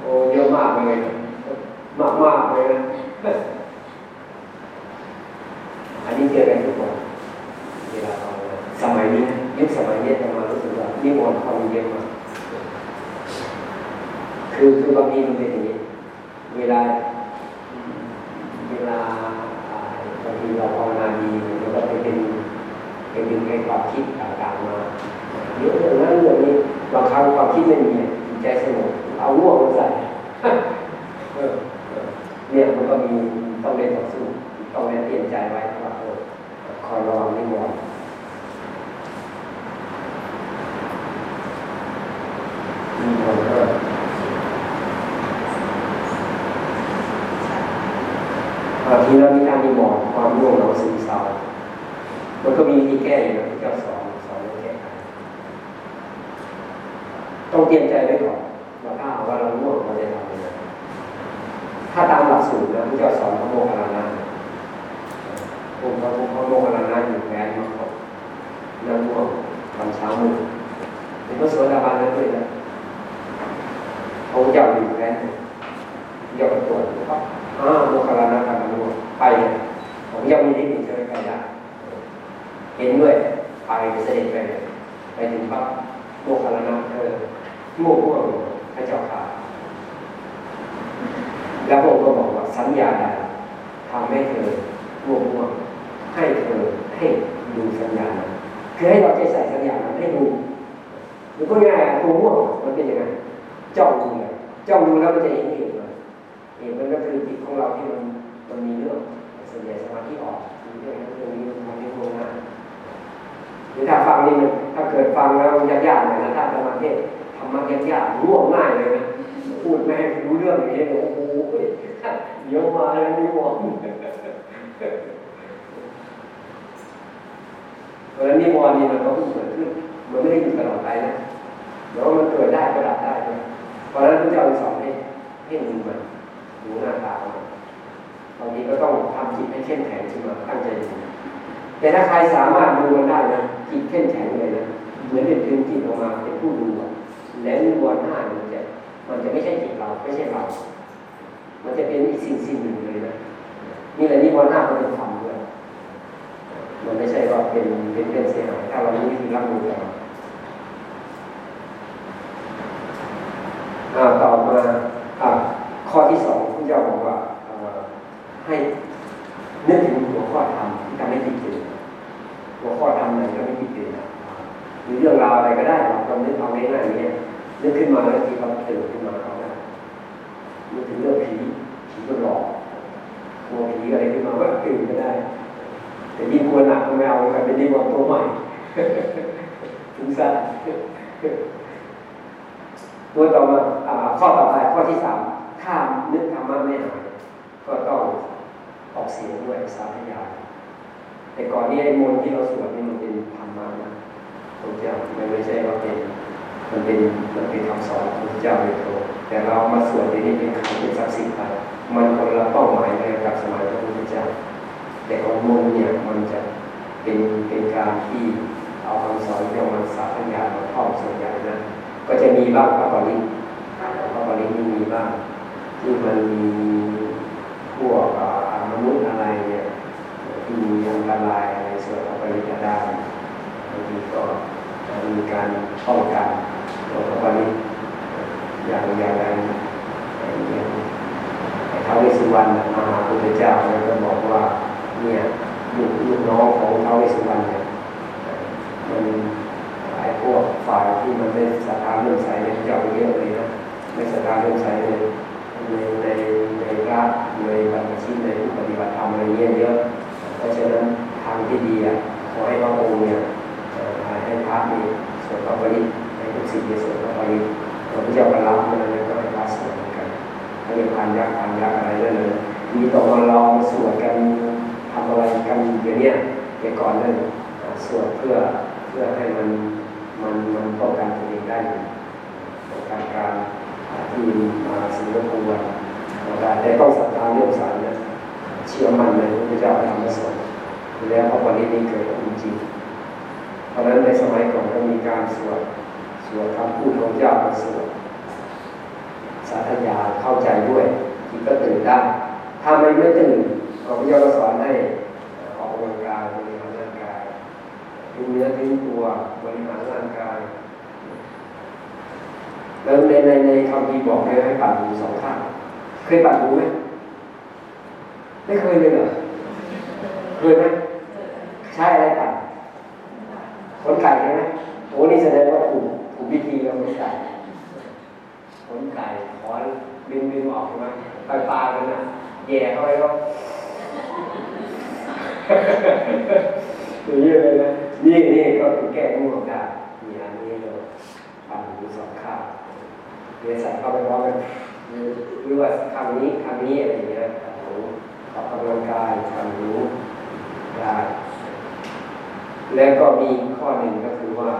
โอ้เยอะมากเลยมากมากๆเลยนะ อันนี้เจอกันทุกวันเวลาเราสมัยนี้ยุคสมัยนี้จะมารู้สึกว่านิมนต์เขามีเยอะมากคือคือบางทีมันเป็นอย่างนี้ เวลา เวลาอ่าบางทีเราภาวนาดีมันก็ไปเป็นไปดึงไอ้ความคิดต่างๆมาเยอะอย่างนั้นอย่างนี้บางครั้งความคิดไม่มีจิตใจสงบเอาง่วงมาใส่ เออเออเนี่ยมันก็มีต้องเรียนต่อสู้ ต้องเรียนเตรียมใจไว้ว่าเออคอยระวังนิวรณ์มีคนก็บางทีเรามีการนิวรณ์ความร่วงเราซึมเศร้ามันก็มีวิธีแก้อยู่นะที่เจ้าสอนสอนให้แก้ไขต้องเตรียมใจไว้ก่อนว่าถ้าว่าเราร่วงเราจะทำยังไงถ้าตามหลักสูตรนะที่เจ้าสอนพระโมคคัลลานะผมพระพระโมคคัลลานะอยู่แวนมาครบนั่งร่วงตอนเช้ามืดเป็นพระโสดาบันแล้วด้วยนะพระเจ้าอยู่แวนเดี๋ยวตรวจปั๊บอ้าวโมคคัลลานะกำลังร่วงไปเลยผมยังมีนิดหนึ่งใช่ไหมไปได้เห็นด้วยไปเสด็จไปเลยไปถึงปั๊บโมคคัลลานะเออง่วงง่วงพระเจ้าค่ะ แล้วพระองค์ก็บอกว่าสัญญาใดทำให้เธอง่วงง่วงให้เธอให้ดูสัญญานั้นคือให้เราใจใส่สัญญานั้นให้ดูห รือก็ง่ายๆตัวง่วงมันเป็นยังไงจ้องดูเลยจ้องดูแล้วมันจะเห็นเหตุมันเหตุมันก็คือจิตของเราที่มันมันมีเรื่องส่วนใหญ่สมาธิออกมีเรื่องนั้นเรื่องนี้มันไม่ง่วงง่ายหรือถ้าฟังนี่มันถ้าเกิดฟังแล้วมันยากๆหน่อยนะถ้าธรรมะเทศธรรมะยากๆง่วงง่ายเลยนะพูดไม่ให้รู้เรื่องอย่างนี้โอ้โหเดี๋ยวมาแล้วนี่หวังเพราะฉะนั้นนิวรณ์นี่มันก็เพิ่งเกิดขึ้นมันไม่ได้อยู่ตลอดไปนะ เดี๋ยวมันเกิดได้ก็ดับได้นะเพราะฉะนั้นพระเจ้าสอนให้ให้ดูมันดูหน้าตามันบางทีก็ต้องทำจิตให้เข้มแข็งขึ้นมาตั้งใจดูแต่ถ้าใครสามารถดูมันได้นะจิตเข้มแข็งเลยนะเหมือนเป็นดึงจิตออกมาเป็นผู้ดูแล้วนิวรณ์ห้ามันจะมันจะไม่ใช่จิตเราไม่ใช่เรา มันจะเป็นอีกสิ่งสิ่งหนึ่งเลยนะนี่แหละนิวรณ์ห้ามันเป็นธรรมด้วยมันไม่ใช่ว่าเป็นเป็นเรื่องเสียหายถ้าเรารู้วิธีรับมือกับมัน อ่าต่อมาอ่าข้อที่สองที่เจ้าบอกว่าให้นึกถึงหัวข้อธรรมที่ทำให้จิตตื่นหัวข้อธรรมไหนก็ไม่จิตตื่นนหรือเรื่องราวอะไรก็ได้เราก็นึกเอาง่ายๆอย่างเงี้ยนึกขึ้นมาแล้วทีเราตื่นขึ้นมาเอาได้นึกถึงเรื่องผีผีก็หลอกกลัวผีอะไรขึ้นมาก็ตื่นก็ได้ แต่ยิ่งกลัวหนักก็ไม่เอาแบบเป็นดีกว่าตัวใหม่ถึงสั้น ตัวต่อมาอข้อต่อไปข้อที่สามถ้านึกธรรมะไม่หายก็ต้องออกเสียงด้วยสาธยายแต่ก่อนนี้ไอ้มนที่เราสวดนี่มันเป็นธรรมะนะพระเจ้ามันไม่ใช่ว่าเป็นมันเป็นมันเป็นคำสอนของพระเจ้าโดยตรงแต่เรามาสวดในนี้เป็นคำเป็นศักดิ์สิทธิ์ไปมันคนละเป้าหมายในกับสมัยพระพุทธเจ้าแต่ของมนเนี่ยมันจะเป็นเป็นการที่เอาคำสอนที่เอามาสาธยายมาท่องส่วนใหญ่นะ ก็จะมีบ้างพระปริตพระปริตนี่มีบ้างที่มันมีพวกอ่ามนุษย์อะไรเนี่ยที่มีอันตรายอะไรส่วนพระปริตจะได้บางทีก็มีการป้องกันตัวพระปริตอย่างอย่างไรอย่างท้าวเวสสุวรรณมาหาพุทธเจ้าแล้วก็บอกว่าเนี่ยลูกลูกน้องของท้าวเวสสุวรรณเนี่ยมัน ไอ้พวกฝ่ายที่มันไม่ศรัทธาเรื่องใสเนี่ยเจ้าเยอะเลยนะไม่ศรัทธาเรื่องใสเลยในในในพระในบรรพชิตในผู้ปฏิบัติธรรมอะไรเงี้ยเยอะเพราะฉะนั้นทางที่ดีอะขอให้พระองค์เนี่ยให้พระมีส่วนพระบริให้ทุกสิ่งมีส่วนพระบริตพระพุทธเจ้าก็รับมันเลยก็ให้พระสวดเหมือนกันถ้าเป็นพันยักษ์พันยักษ์อะไรนั่นเลยมีต่อมาลองสวดกันทำอะไรกันอย่างเนี้ยแต่ก่อนนั้นสวดเพื่อเพื่อให้มัน มันมันป้องกันตัวเองได้ป้องกันการที่มาสิ่งรบกวนได้แต่ต้องศรัทธาเรื่องสารนะเชื่อมั่นในพระพุทธเจ้าธรรมสอนแล้วพอวันนี้นี้เกิดขึ้นจริงเพราะฉะนั้นในสมัยก่อนก็มีการสวดสวดคำพูดของเจ้ามาสวดสาธยายเข้าใจด้วยจิตก็ตื่นได้ถ้าไม่ไม่ตื่นพระพุทธเจ้าก็สอนให้ ทิ้งเนื้อทิ้งตัวบริหารร่างกาย แล้วในในในคำพีบอกเลยให้ปั่นหูสองข้างเคยปั่นหูไหมไม่เคยเลยเหรอเคยไหมใช่อะไรปั่นขนไก่ใช่ไหมโอ้นี่แสดงว่าถูกถูกวิธีแล้วขนไก่ขนไก่ขอดึงดึงออกใช่ไหมปลายปลายมันอะแย่เข้าไปก็ตัวเยอะเลยนะ นี่นี่ก็คือแก้ง่วงได้มีอันนี้เราปั่นหูสองข้างเรียนใส่เข้าไปพร้อมกันหรือว่าคำนี้คำนี้อะไรอย่างเงี้ยปั่นหูออกกำลังกายปั่นหูได้แล้วก็มีข้อหนึ่งก็คือว่า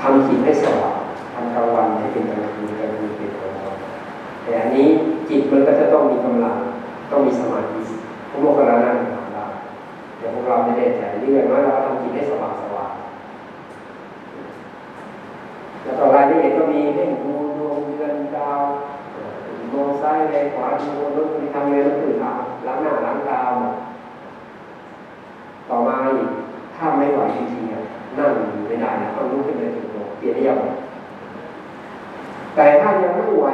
ทำจิตให้สว่างทำกลางวันให้เป็นกลางคืนกลางคืนเป็นกลางวันแต่อันนี้จิตมันก็จะต้องมีกำลัง ต้องมีสมาธิพวกเรานั่ง ทำได้แต่พวกเราไม่ได้ใจเรื่องน้อยเราทำจิตให้สว่างสว่างแล้วต่อรายละเอียดก็มีเพ่งดูดวงเดือนดาวมองซ้ายแลขวาดูรถทำอะไรแล้วตื่นมาล้างหน้าล้างตาต่อมาอีกถ้าไม่ไหวจริงๆอะนั่งอยู่ไม่ได้นะต้องลุกขึ้นมาถึงตัวเปลี่ยนได้ยังแต่ถ้ายังไม่ไหว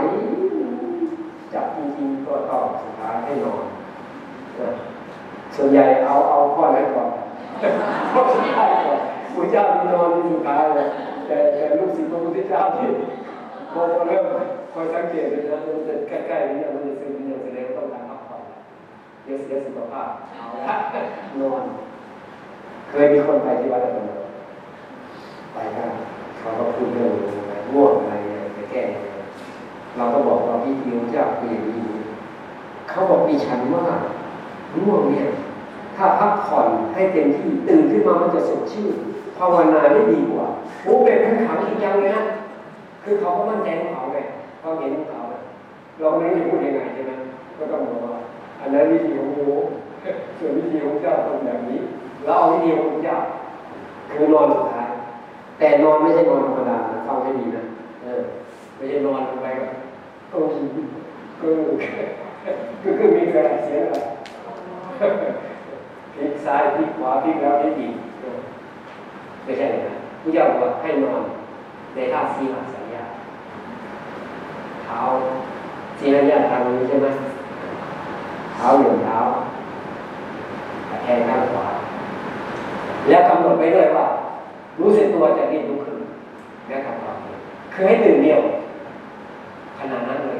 จับจริงๆก็ต้องสุดท้ายให้นอนนะ ส่วนใหญ่เอาเอาข้อนั้นก่อนข้อสุดท้ายก่อนพระเจ้าที่นอนที่สุดท้ายเลยแต่แต่ลูกศิษย์พระพุทธเจ้าที่พอเริ่มคอยสังเกตเลยนะมันจะใกล้ๆนี่มันจะซึมมันจะแสดงต้องการพักผ่อนเดี๋ยวเสียสุขภาพเอาละนอนเคยมีคนไปที่วัดอะไรมาไปกันเขาก็พูดเรื่องง่วงอะไรไปแก้เราก็บอกว่าพี่ทีของเจ้าคืออย่างนี้เขาบอกมีฉันว่าง่วงเนี่ย ถ้าพักผ่อนให้เต็มที่ตื่นขึ้นมามันจะสดชื่นภาวนาได้ดีกว่าโอ้เป็นขันขังอีกอย่างเลยนะคือเขาก็มั่นใจของเขาไงเขาเห็นของเขาเราไม่รู้จะพูดยังไงใช่ไหมก็ต้องบอกว่าอันนั้นวิธีของโมส่วนวิธีของเจ้าเป็นแบบนี้เราเอาวิธีของเจ้าคือนอนสุดท้าย แต่นอนไม่ใช่นอนธรรมดาฟังให้ดีนะเออไม่ใช่นอนไปก็ก็ก็คือมีกระเสียงอะไร พลิกซ้ายพลิกขวาพลิกแล้วพลิกอีกไม่ใช่นะพระเจ้าบอกว่าให้นอนในท่าสีหาสายญาเท้าสีหาญาทางนี้ใช่ไหมเท้าหนึ่งเท้าแทงข้างขวาแล้วกำหนดไปด้วยว่า รู้สึกตัวจะรีบลุกขึ้นและทำความเพียรคือให้ตื่นเดียวขนาดนั้นเลย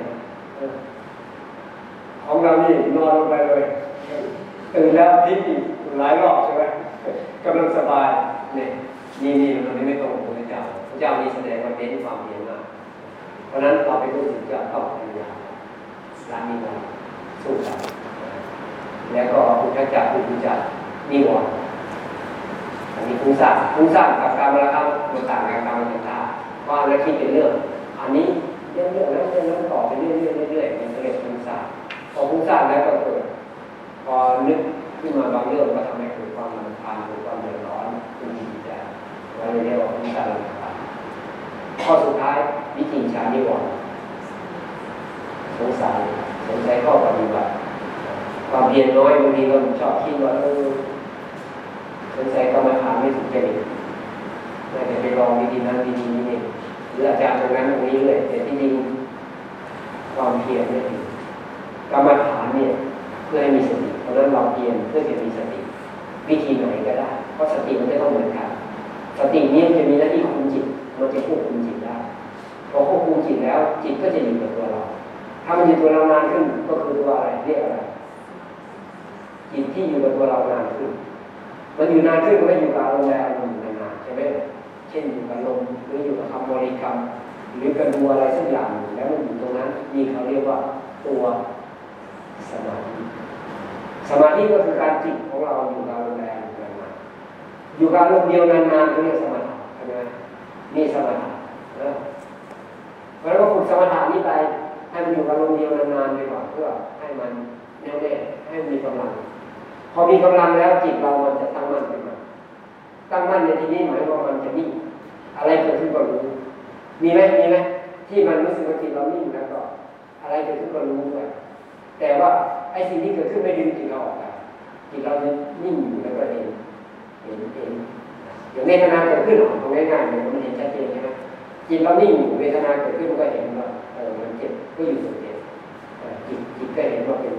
ของเรานี่นอนลงไปเลย ตื่นแล้วพลิกอีกหลายรอบใช่ไหมกำลังสบายเนี่ยนี่นี่มันไม่ตรงกับพระเจ้าพระเจ้านี่แสดงว่าเน้นความเพียรมาก เพราะนั้นเราไปรู้สึกจะต้องพยายามร้านนี้เราสู้กันแล้วก็พุทจักรพุทจักนิวรณ์อันนี้ฟุ้งซ่านฟุ้งซ่านกับการมาละครับมันต่างกันการมาละคว่าแล้วคิดเป็นเรื่อง อันนี้เรื่องเรื่องแล้วเรื่องนั้นต่อไปเรื่อยเรื่อยเรื่อยมันก็เลยฟุ้งซ่านพอฟุ้งซ่านแล้วก็เกิด พอนึกขึ้นมาบางเรื่องก็ทำให้เกิดความรำคาญเกิดความเดือดร้อนขึ้นจิตใจเราเรียกว่าฟุ้งซ่ารำคาญข้อสุดท้ายวิจิตรชานิวรณ์สงสัยสงสัยข้อปฏิบัติความเพียรน้อยบางทีก็ชอบคิดว่าเออสงสัยกรรมฐานไม่ถูกจริตน่าจะไปลองวิธีนั้นวิธีนี้เองหรืออาจารย์ตรงนั้นตรงนี้เลยแต่ที่จริงความเพียรเนี่ยกรรมฐานเนี่ยเพื่อให้มีสติ เพราะฉะนั้นเราเพียรเพื่อจะมีสติ วิธีไหนก็ได้ เพราะสติมันจะต้องเหมือนกัน สตินี้จะมีหน้าที่คุมจิต มันจะควบคุมจิตได้พอควบคุมจิตแล้ว จิตก็จะอยู่กับตัวเรา ถ้ามันอยู่ตัวเรานานขึ้นก็คือตัวอะไรเรียกอะไร จิตที่อยู่กับตัวเรานานขึ้น มันอยู่นานขึ้นมันก็อยู่กับอารมณ์ใดอารมณ์หนึ่งนานใช่ไหมเช่นอยู่กับลมหรืออยู่กับคำบริกรรมหรือกับดูอะไรสักอย่างแล้วมันอยู่ตรงนั้นนี่เขาเรียกว่าตัวสมาธิ มาธิก็คือการจิตของเราอยู่กับอารมณ์ใดอารมณ์หนึ่งนานๆอยู่กับอารมณ์เดียวนานๆเรียกสมาธิใช่ไหมนี่สมาธินะเราก็ฝึกสมาธินี้ไปให้มันอยู่กับอารมณ์เดียวนานๆไปก่อนเพื่อให้มันแน่วแน่ให้มีกำลัง พอมีกำลังแล้วจิตเรามันจะตั้งมั่นขึ้นมาตั้งมั่นในที่นี้หมายความว่ามันจะนิ่งอะไรเกิดขึ้นก็รู้มีไหมมีไหมที่มันรู้สึกว่าจิตเรานิ่งแล้วก็อะไรเกิดขึ้นก็รู้ด้วยแต่ว่า ไอ้สิ่งที่เกิดขึ้นไม่ดึงจิตเราออกไปจิตเราจะนิ่งอยู่แล้วก็เห็นเห็นเห็นอย่างเวทนาเกิดขึ้นของง่ายๆเลยมันเห็นชัดเจนใช่ไหมจิตเรานิ่งอยู่เวทนาเกิดขึ้นก็เห็นว่าเออมันเจ็บก็อยู่ตรงเจ็บจิตจิตก็เห็นว่าเป็น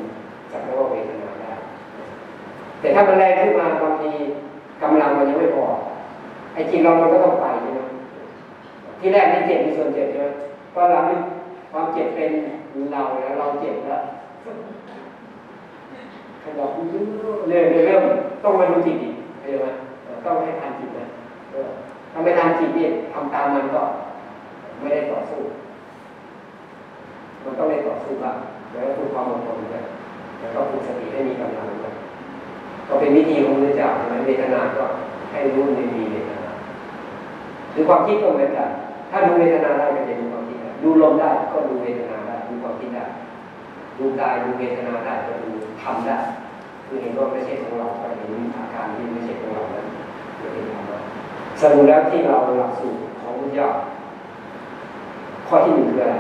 สักแต่ว่าเวทนาได้แต่ถ้ามันแรงขึ้นมาบางทีกำลังมันยังไม่พอไอ้จิตเรามันก็ต้องไปใช่ไหมที่แรกนี่เจ็บมีส่วนเจ็บใช่ไหมก็หลังความเจ็บเป็นเราแล้วเราเจ็บแล้ว ขยับเรื่อยเริ่มต้องมาดูจิตอีกเข้าใจไหมต้องให้ทันจิตนะเออถ้าไม่ทันจิตเนี่ยทำตามมันก็ไม่ได้ต่อสู้ มันต้องได้ต่อสู้บ้างแล้วก็ฝึกความอดทนด้วยแล้วก็ฝึกสติให้มีกำลังด้วยก็เป็นวิธีของพระเจ้าใช่ไหมเวทนาก็ให้รู้ในมีเวทนาหรือความคิดก็เหมือนกันถ้าดูเวทนาได้ก็จะดูความคิดได้ดูลมได้ก็ดูเวทนาได้ดูความคิดได้ดูกายดูเวทนาได้ก็ดู ทำได้คือเห็นว่าไม่ใช่ของเราก็เห็นอาการที่ไม่ใช่ของเรานั้นก็เห็นธรรมะสรุปแล้วที่เราหลักสูตรของพระเจ้าข้อที่หนึ่งคืออะไร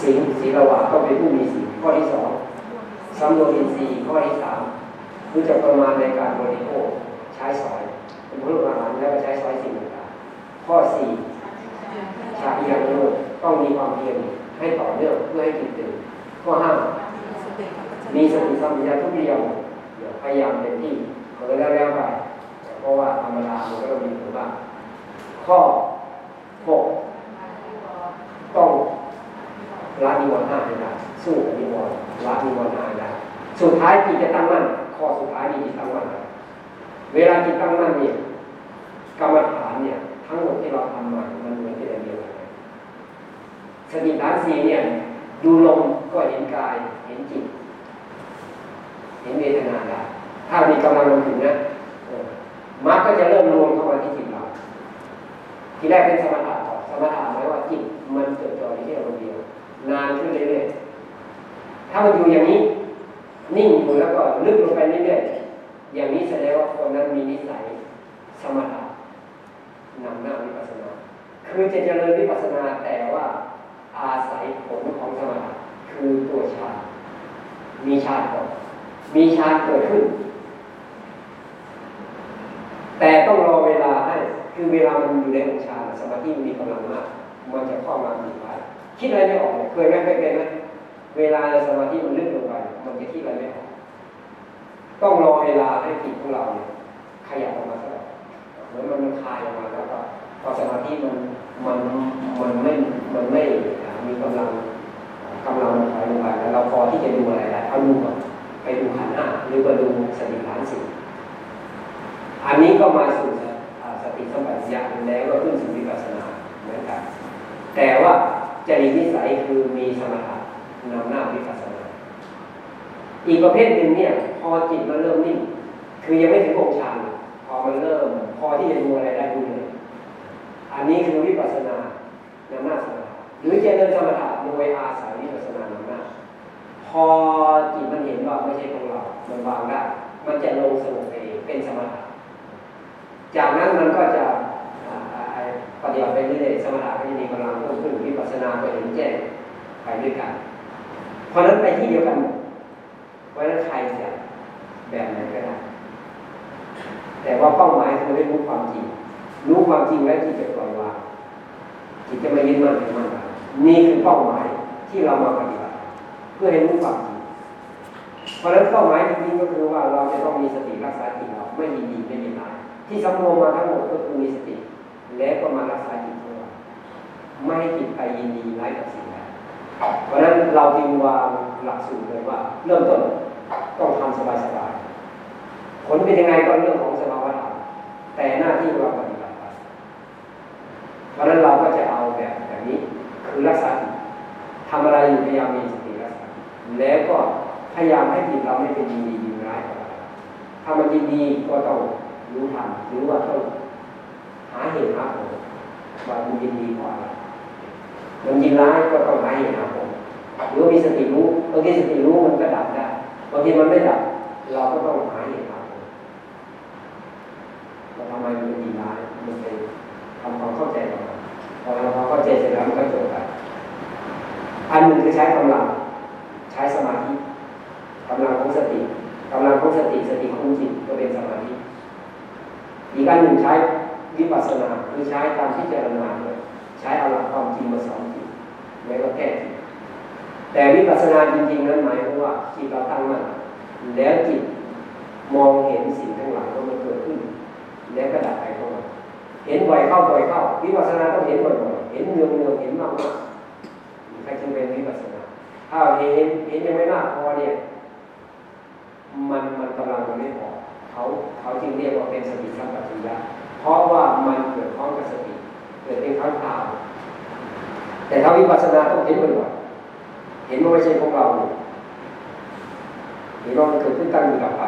สิงศีลวะต้องเป็นผู้มีศีลข้อที่สองสำรวมอินทรีย์ข้อที่สามรู้จักประมาณในการบริโภคใช้สอยเป็นผู้รู้อาหารแล้วก็ใช้สอยสิ่งต่างๆข้อสี่ชาติยังโลกต้องมีความเพียรให้ต่อเนื่องเพื่อให้จิตตื่นข้อห้าสติสั มีสติสัมปชัญญะทุกเรียวพยายามเต็มที่เผลอแล้วแล้วไปเพราะว่าธรรมดามันก็ต้องมีผลบ้างข้อหกต้องละนิวรณ์ห้าให้ได้สู้กับนิวรณ์ละนิวรณ์ห้าได้สุดท้ายจิตจะตั้งมั่นข้อสุดท้ายนี่จิตตั้งมั่นได้เวลาจิตตั้งมั่นเนี่ยกรรมฐานเนี่ย ทั้งหมดที่เราทำมามันเหมือนเป็นอันเดียวกันเลยสติฐานสี่เนี่ย ดูลมก็เห็นกายเห็นจิต เห็นเวทนาได้ถ้ามีกำลังลงถึงนะมรรคก็จะเริ่มรวมเข้ามาที่จิตเรา ทีแรกเป็นสมถะก่อนสมถะหมายว่าจิตมันเกิดจ่อยที่อารมณ์เดียวนานขึ้นเรื่อยๆถ้ามันอยู่อย่างนี้ นิ่งอยู่แล้วก็ลึกลงไปเรื่อยๆอย่างนี้แสดงว่าคนนั้นมีนิสัยสมถะนำหน้าวิปัสสนา คือจะเจริญวิปัสสนาแต่ว่าอาศัยผลของสมถะคือตัวฌานมีฌานก่อน มีฌานเกิดขึ้น แต่ต้องรอเวลาให้ คือเวลามันอยู่ในองฌานสมาธิมีกำลังมาก มันจะเข้ามามีไว้คิดอะไรไม่ออกเคยไหมเคยเป็นไหมเวลาสมาธิมันลึกลงไป มันจะคิดอะไรไม่ออก ต้องรอเวลาให้จิตของเราเนี่ยขยับออกมาสักหน่อยเหมือนมันมันคลายออกมาแล้วก็พอสมาธิมันมันมันไม่มันไม่มีกำลังกำลังมันถอยลงไปแล้วเราพอที่จะดูอะไรได้เอาดูก่อน ดูขันห้าหรือว่าดูสติปัฏฐานสี่อันนี้ก็มาสู่สติสัมปชัญญะแล้วก็ขึ้นสู่วิปัสสนาเหมือนกัน แต่ว่าจริตนิสัยคือมีสมถะนำหน้าวิปัสสนา อีกประเภทหนึ่งเนี่ย พอจิตมันเริ่มนิ่ง คือยังไม่ถึงองค์ฌานพอมันเริ่ม พอที่จะดูอะไรได้ดูเลย อันนี้คือวิปัสสนานำหน้าสมถะหรือเจริญสมถะโดยอาศัยวิปัสสนานำหน้า พอจิตมันเห็นว่าไม่ใช่ของเรา มันวางได้ มันจะลงสงบเองเป็นสมถะจากนั้นมันก็จะปฏิบัติไปเรื่อยๆสมถะก็จะมีกำลังเพิ่มขึ้นวิปัสสนาก็เห็นแจ้งไปด้วยกัน เพราะนั้นไปที่เดียวกันหมดเพราะฉะนั้นใครจะแบบไหนก็ได้แต่ว่าเป้าหมายคือให้รู้ความจริง รู้ความจริงแล้วที่จะปล่อยวางจิตจะไม่ยึดมั่นถือมั่นนี่คือเป้าหมายที่เรามาปฏิ พื่อให้รู้ความจริงเพราะนั้นเป้าหมายจริงๆก็คือว่าเราจะต้องมีสติรักษาจิตเราไม่ยินดีไม่ยินร้ายที่สำรวมมาทั้งหมดก็คือมีสติ แล้วก็มารักษาจิตของเราไม่ให้จิตไปยินดีร้ายกับสิ่งใดเพราะนั้นเราจึงวางหลักสูตรเลยว่า เริ่มต้นต้องทำสบายๆผลเป็นยังไงก็เรื่องของสภาวะธรรมแต่หน้าที่เราปฏิบัติไปเพราะนั้นเราก็จะเอาแบบแบบนี้คือรักษาจิตทำอะไรอยู่พยายามมีสติ แล้วก็พยายามให้จิตเราไม่เป็นยินดียินร้ายกับถ้ามันยินดีก็ต้องรู้ทันหรือว่าต้องหาเหตุหาผลว่ามันยินดีเพราะอะไรมันยินร้ายก็ต้องหาเหตุหาผลหรือว่ามีสติรู้บางทีสติรู้มันก็ดับได้บางทีมันไม่ดับ เราก็ต้องหาเหตุหาผลว่าทำไมมันยินร้ายมันเป็นทำความเข้าใจก่อนพอเราเข้าใจเสร็จแล้วมันก็จบไปอันหนึ่งคือใช้กำลัง ช้สมาธิกำลังของสติกำลังของสติสติคุมจิตก็เป็นสมาธิอีกอันหนึ่งใช้วิปัสสนาคือใช้การพิจารณาเลยใช้เอาหลักความจริงมาสอนจิตแล้วก็แก้จิตแต่วิปัสสนาจริงๆนั้นหมายความว่าจิตเราตั้งมั่นแล้วจิตมองเห็นสิ่งทั้งหลายว่ามันเกิดขึ้น แล้วก็ดับไปของมันเห็นบ่อยเข้าบ่อยเข้าวิปัสสนาต้องเห็นบ่อยๆเห็นเนืองเนืองๆเห็นมากมากๆใครจึงเป็นวิปัสสนา ถ้าเห็นเห็นยังไม่มากพอเนี่ย มันมันกำลังมันไม่พอเขาเขาจึงเรียกว่าเป็นสติสัมปชัญญะเพราะว่ามันเกิดพร้อมกับสติ เกิดเป็นครั้งคราวแต่ถ้าวิปัสสนาต้องเห็นบ่อยๆเห็นว่าไม่ใช่ของเราเห็นว่ามันเกิดขึ้นตั้งอยู่ดับไป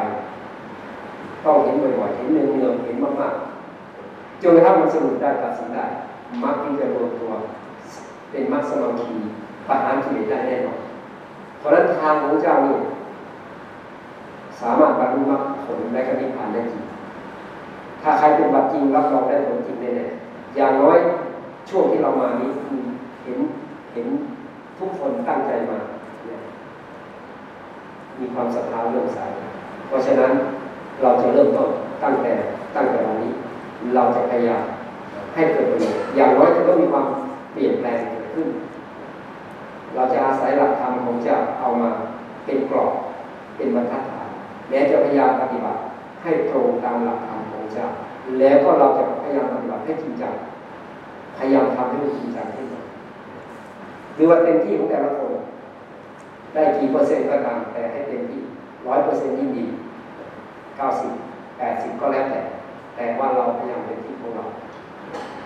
ต้องเห็นบ่อยๆเห็นเนืองๆเห็นมากๆจนกระทั่งมันสรุปได้ตัดสินได้มรรคที่จะรวมตัว เป็นมรรคสมาธิประหารกิเลสได้แน่นอน เพราะนั้นทางของเจ้านี่สามารถบรรลุมรรคผลและก็นิพพานได้จริง ถ้าใครเป็นบัตรจริงรับรองได้ผลจริงแน่ๆอย่างน้อยช่วงที่เรามานี้คือเห็นเห็นทุกคนตั้งใจมา มีความศรัทธาเรื่องสาย เพราะฉะนั้นเราจะเริ่มต้นตั้งแต่ตั้งแต่วันนี้ เราจะพยายามให้เกิดประโยชน์อย่างน้อยจะต้องมีความเปลี่ยนแปลงเกิดขึ้น เราจะอาศัยหลักธรรมของเจ้าเอามาเป็นกรอบเป็นบรรทัดฐานแม้จะพยายามปฏิบัติให้ตรงตามหลักธรรมของเจ้าแล้วก็เราจะพยายามปฏิบัติให้จริงจังพยายามทำให้มันจริงจังขึ้นมาหรือว่าเต็มที่ของแต่ละคนได้กี่เปอร์เซ็นต์ก็ตามแต่ให้เต็มที่ร้อยเปอร์เซ็นต์ยิ่งดีเก้าสิบแปดสิบก็แล้วแต่ แต่ว่าเราพยายามเต็มที่ของเรา